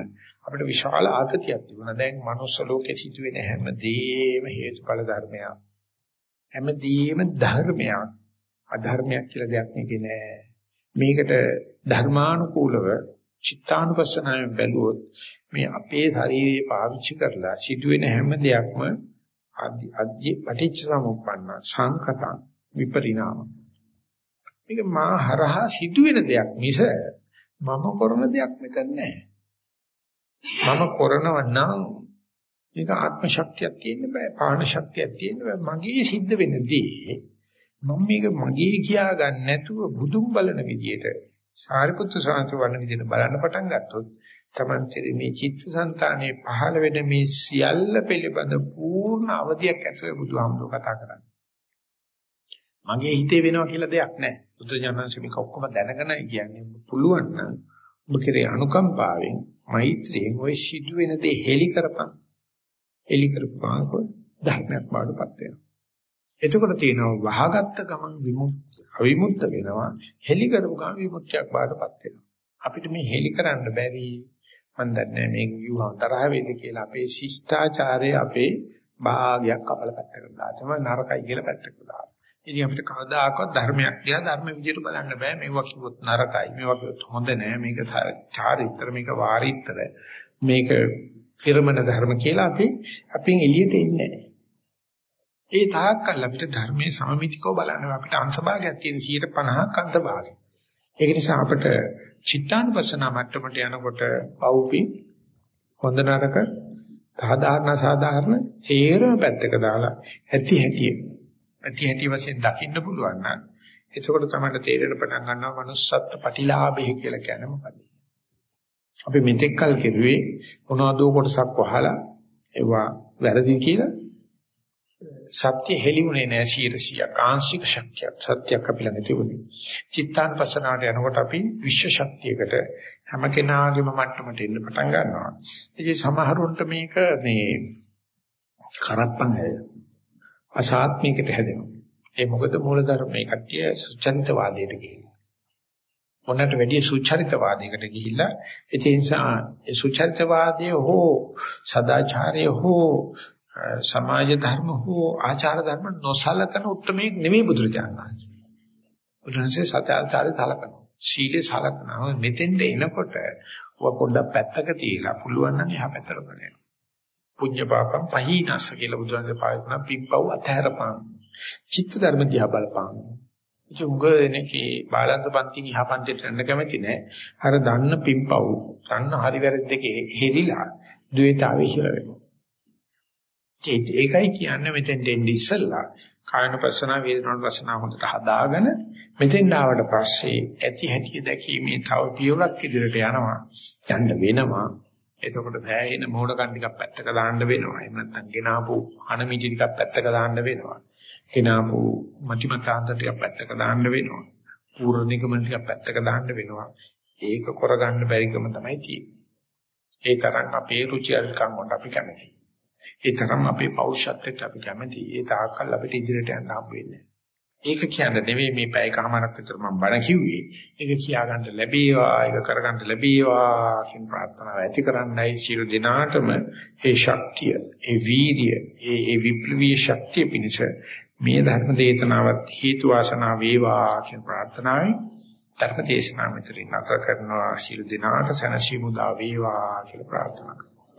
අපිට විශාල ආතතියක් තිබුණා. දැන් මනුස්ස ලෝකේ සිදුවෙන හැමදේම හේතුඵල ධර්මයක්. හැමදේම ධර්මයක්. අධර්මයක් කියලා දෙයක් නෙකේ නෑ. මේකට ධර්මානුකූලව චිත්තානුපස්සනාවෙන් බැලුවොත් මේ අපේ ශරීරය පාවිච්චි කරලා සිදුවෙන හැම දෙයක්ම අධ්‍ය පටිච්ච සමුප්පන්න සංකතං විපරිණාම මේක මා හරහා සිදුවෙන දෙයක් මිස මම කරන දෙයක් මෙතන නැහැ මම කරනව නම් මේක ආත්ම ශක්තියක් තියෙන්න බෑ පාණ ශක්තියක් තියෙන්න බෑ මගේ සිද්ධ වෙනදී මම මේක මගේ කියා ගන්න නැතුව බුදුන් බලන විදියට සාරිපුත්‍ර සාන්තු වර්ණ විදියට බලන්න පටන් ගත්තොත් තමන්ට මේ චිත්තසංතානයේ පහළ වෙන මේ සියල්ල පිළිබඳ පූර්ණ අවධියක් ඇතුළේ බුදුහාමුදුරුවෝ කතා කරන්නේ. මගේ හිතේ වෙනවා කියලා දෙයක් නැහැ. බුදු ඥානංශ මේක ඔක්කොම දැනගෙන කියන්නේ පුළුවන් නම් ඔබ කෙරේ අනුකම්පාවෙන් මෛත්‍රියෙන් ওই සිදුවෙන දේ හෙලි කරපන්. හෙලි කරපුවාම ධර්මයක් බාඩපත් වෙනවා. එතකොට තියෙනවා වහගත්ත ගමන් විමුක්ත අවිමුක්ත වෙනවා. හෙලි කරපු ගමන් විමුක්තියක් බාඩපත් වෙනවා. අපිට මේ හෙලි කරන්න බැරි මම දන්නේ මේක කිව්වම තරහ වේද කියලා අපේ ශිෂ්ටාචාරයේ අපේ භාගයක් කපල පැත්තකට දාලා තමයි නරකයි කියලා පැත්තකට දාලා. ඉතින් අපිට කවදාකවත් ධර්මයක් දිහා ධර්ම විදියට බලන්න බෑ. මේවා කිව්වොත් නරකයි. මේවා කිව්වොත් හොඳ නෑ. මේක චාරිත්‍ර මේක වාරිත්‍ර මේක පිරමණ ධර්ම කියලා අපි අපින් එළියට එන්නේ නෑ. ඒ තාක්කල් අපිට ධර්මයේ සමමිතිකව බලන්න අපිට අංශභාගයක් තියෙන 150ක් අංශභාගයක්. ඒක නිසා අපිට චිත්තානුපස්සනා මට්ටමට යනකොට පවුපි හොඳ නරක සාධාරණ සාධාරණ තේරම පැත්තක දාලා ඇති හැටි ඇති හැටි වශයෙන් දකින්න පුළුවන් නම් එතකොට තමයි තේරෙන්න පටන් ගන්නවා manussත්ත්ව ප්‍රතිලාභය කියලා කියන්නේ මොකක්ද අපි මෙතෙක් කල් කෙරුවේ මොනවදෝ කොටසක් වහලා ඒවා වැරදි කියලා සත්‍ය හෙලිුනේ නෑ 100ක් ආංශික ශක්තියක් සත්‍යයක් අපි ළඟ තිබුණේ. චිත්තාන්පසනාවට යනකොට අපි විශ්ව ශක්තියකට හැම කෙනාගේම මට්ටමට එන්න පටන් ගන්නවා. ඉතින් සමහරුන්ට මේක මේ කරප්පන් හැද අසාත්මිකට හැදෙනවා. ඒ මොකද මූලධර්ම මේ කට්ටිය සුචරිතවාදයට ගිහිල්ලා. මොනකට වැඩිය සුචරිතවාදයකට ගිහිල්ලා ඒ නිසා ඒ සුචරිතවාදය හෝ සදාචාරය හෝ සමාජ ධර්ම හෝ ආචාර ධර්ම නොසලකන උත්මේ නෙමෙයි බුදුරජාණන් වහන්සේ. බුදුරජාණන්සේ සත්‍යාචාරය සලකනවා. සීලේ සලකනවා. මෙතෙන්ට එනකොට ඔය පොඩ්ඩක් පැත්තක තියලා පුළුවන් නම් එහා පැත්තට බලන්න. පුඤ්ඤ පාපම් පහීනස්ස කියලා බුදුරජාණන් පාවිච්චි පිම්පව් අතහැරපන්. චිත්ත ධර්ම දිහා බලපන්. ඉතින් උගදෙනකේ බාලන්ත පන්තින් එහා පන්තියට යන්න කැමති නෑ. අර දන්න පිම්පව්, දන්න හරි වැරදි දෙකේ හෙරිලා ද්වේතාවේ ඉහළ වෙනවා. ඒකයි කියන්නේ මෙතෙන් දෙන්නේ ඉස්සල්ලා කායනපස්සනා වේදනානුපස්සනා හොඳට හදාගෙන මෙතෙන් ආවට පස්සේ ඇති හැටි දැකීමේ තව පියවරක් ඉදිරියට යනවා යන්න වෙනවා එතකොට සෑහෙන මෝඩකම් ටිකක් පැත්තක දාන්න වෙනවා. එහෙම නැත්නම් ගෙනාපු අනමිටි ටිකක් පැත්තක දාන්න වෙනවා. ගෙනාපු මතිමතාන්ත ටිකක් පැත්තක දාන්න වෙනවා. පූර්ණ නිගමන ටිකක් පැත්තක දාන්න වෙනවා. ඒක කරගන්න බැරිකම තමයි තියෙන්නේ. ඒ තරම් අපේ රුචි අරුචිකම් වලට අපි කැමතියි. ඒ තරම් අපේ පෞරුෂත්වයට අපි කැමති. ඒ තාක්කල් අපිට ඉදිරියට යන්න හම්බ වෙන්නේ. ඒක කියන්න නෙවෙයි මේ පැයකමාරක් විතර මම බණ කිව්වේ. ඒක කියා ගන්න ලැබේවා, ඒක කර ගන්න ලැබේවා කියන ප්‍රාර්ථනාව ඇති කරන්නයි සියලු දිනාටම ඒ ශක්තිය, ඒ වීර්ය, ඒ ඒ විප්ලවීය ශක්තිය පිණිස මේ ධර්ම දේශනාවත් හේතු වාසනා වේවා කියන ප්‍රාර්ථනාවයි ධර්ම දේශනාව මෙතනින් නැතර කරනවා සියලු දිනාට සැනසීම උදා වේවා කියලා ප්‍රාර්ථනා කරනවා.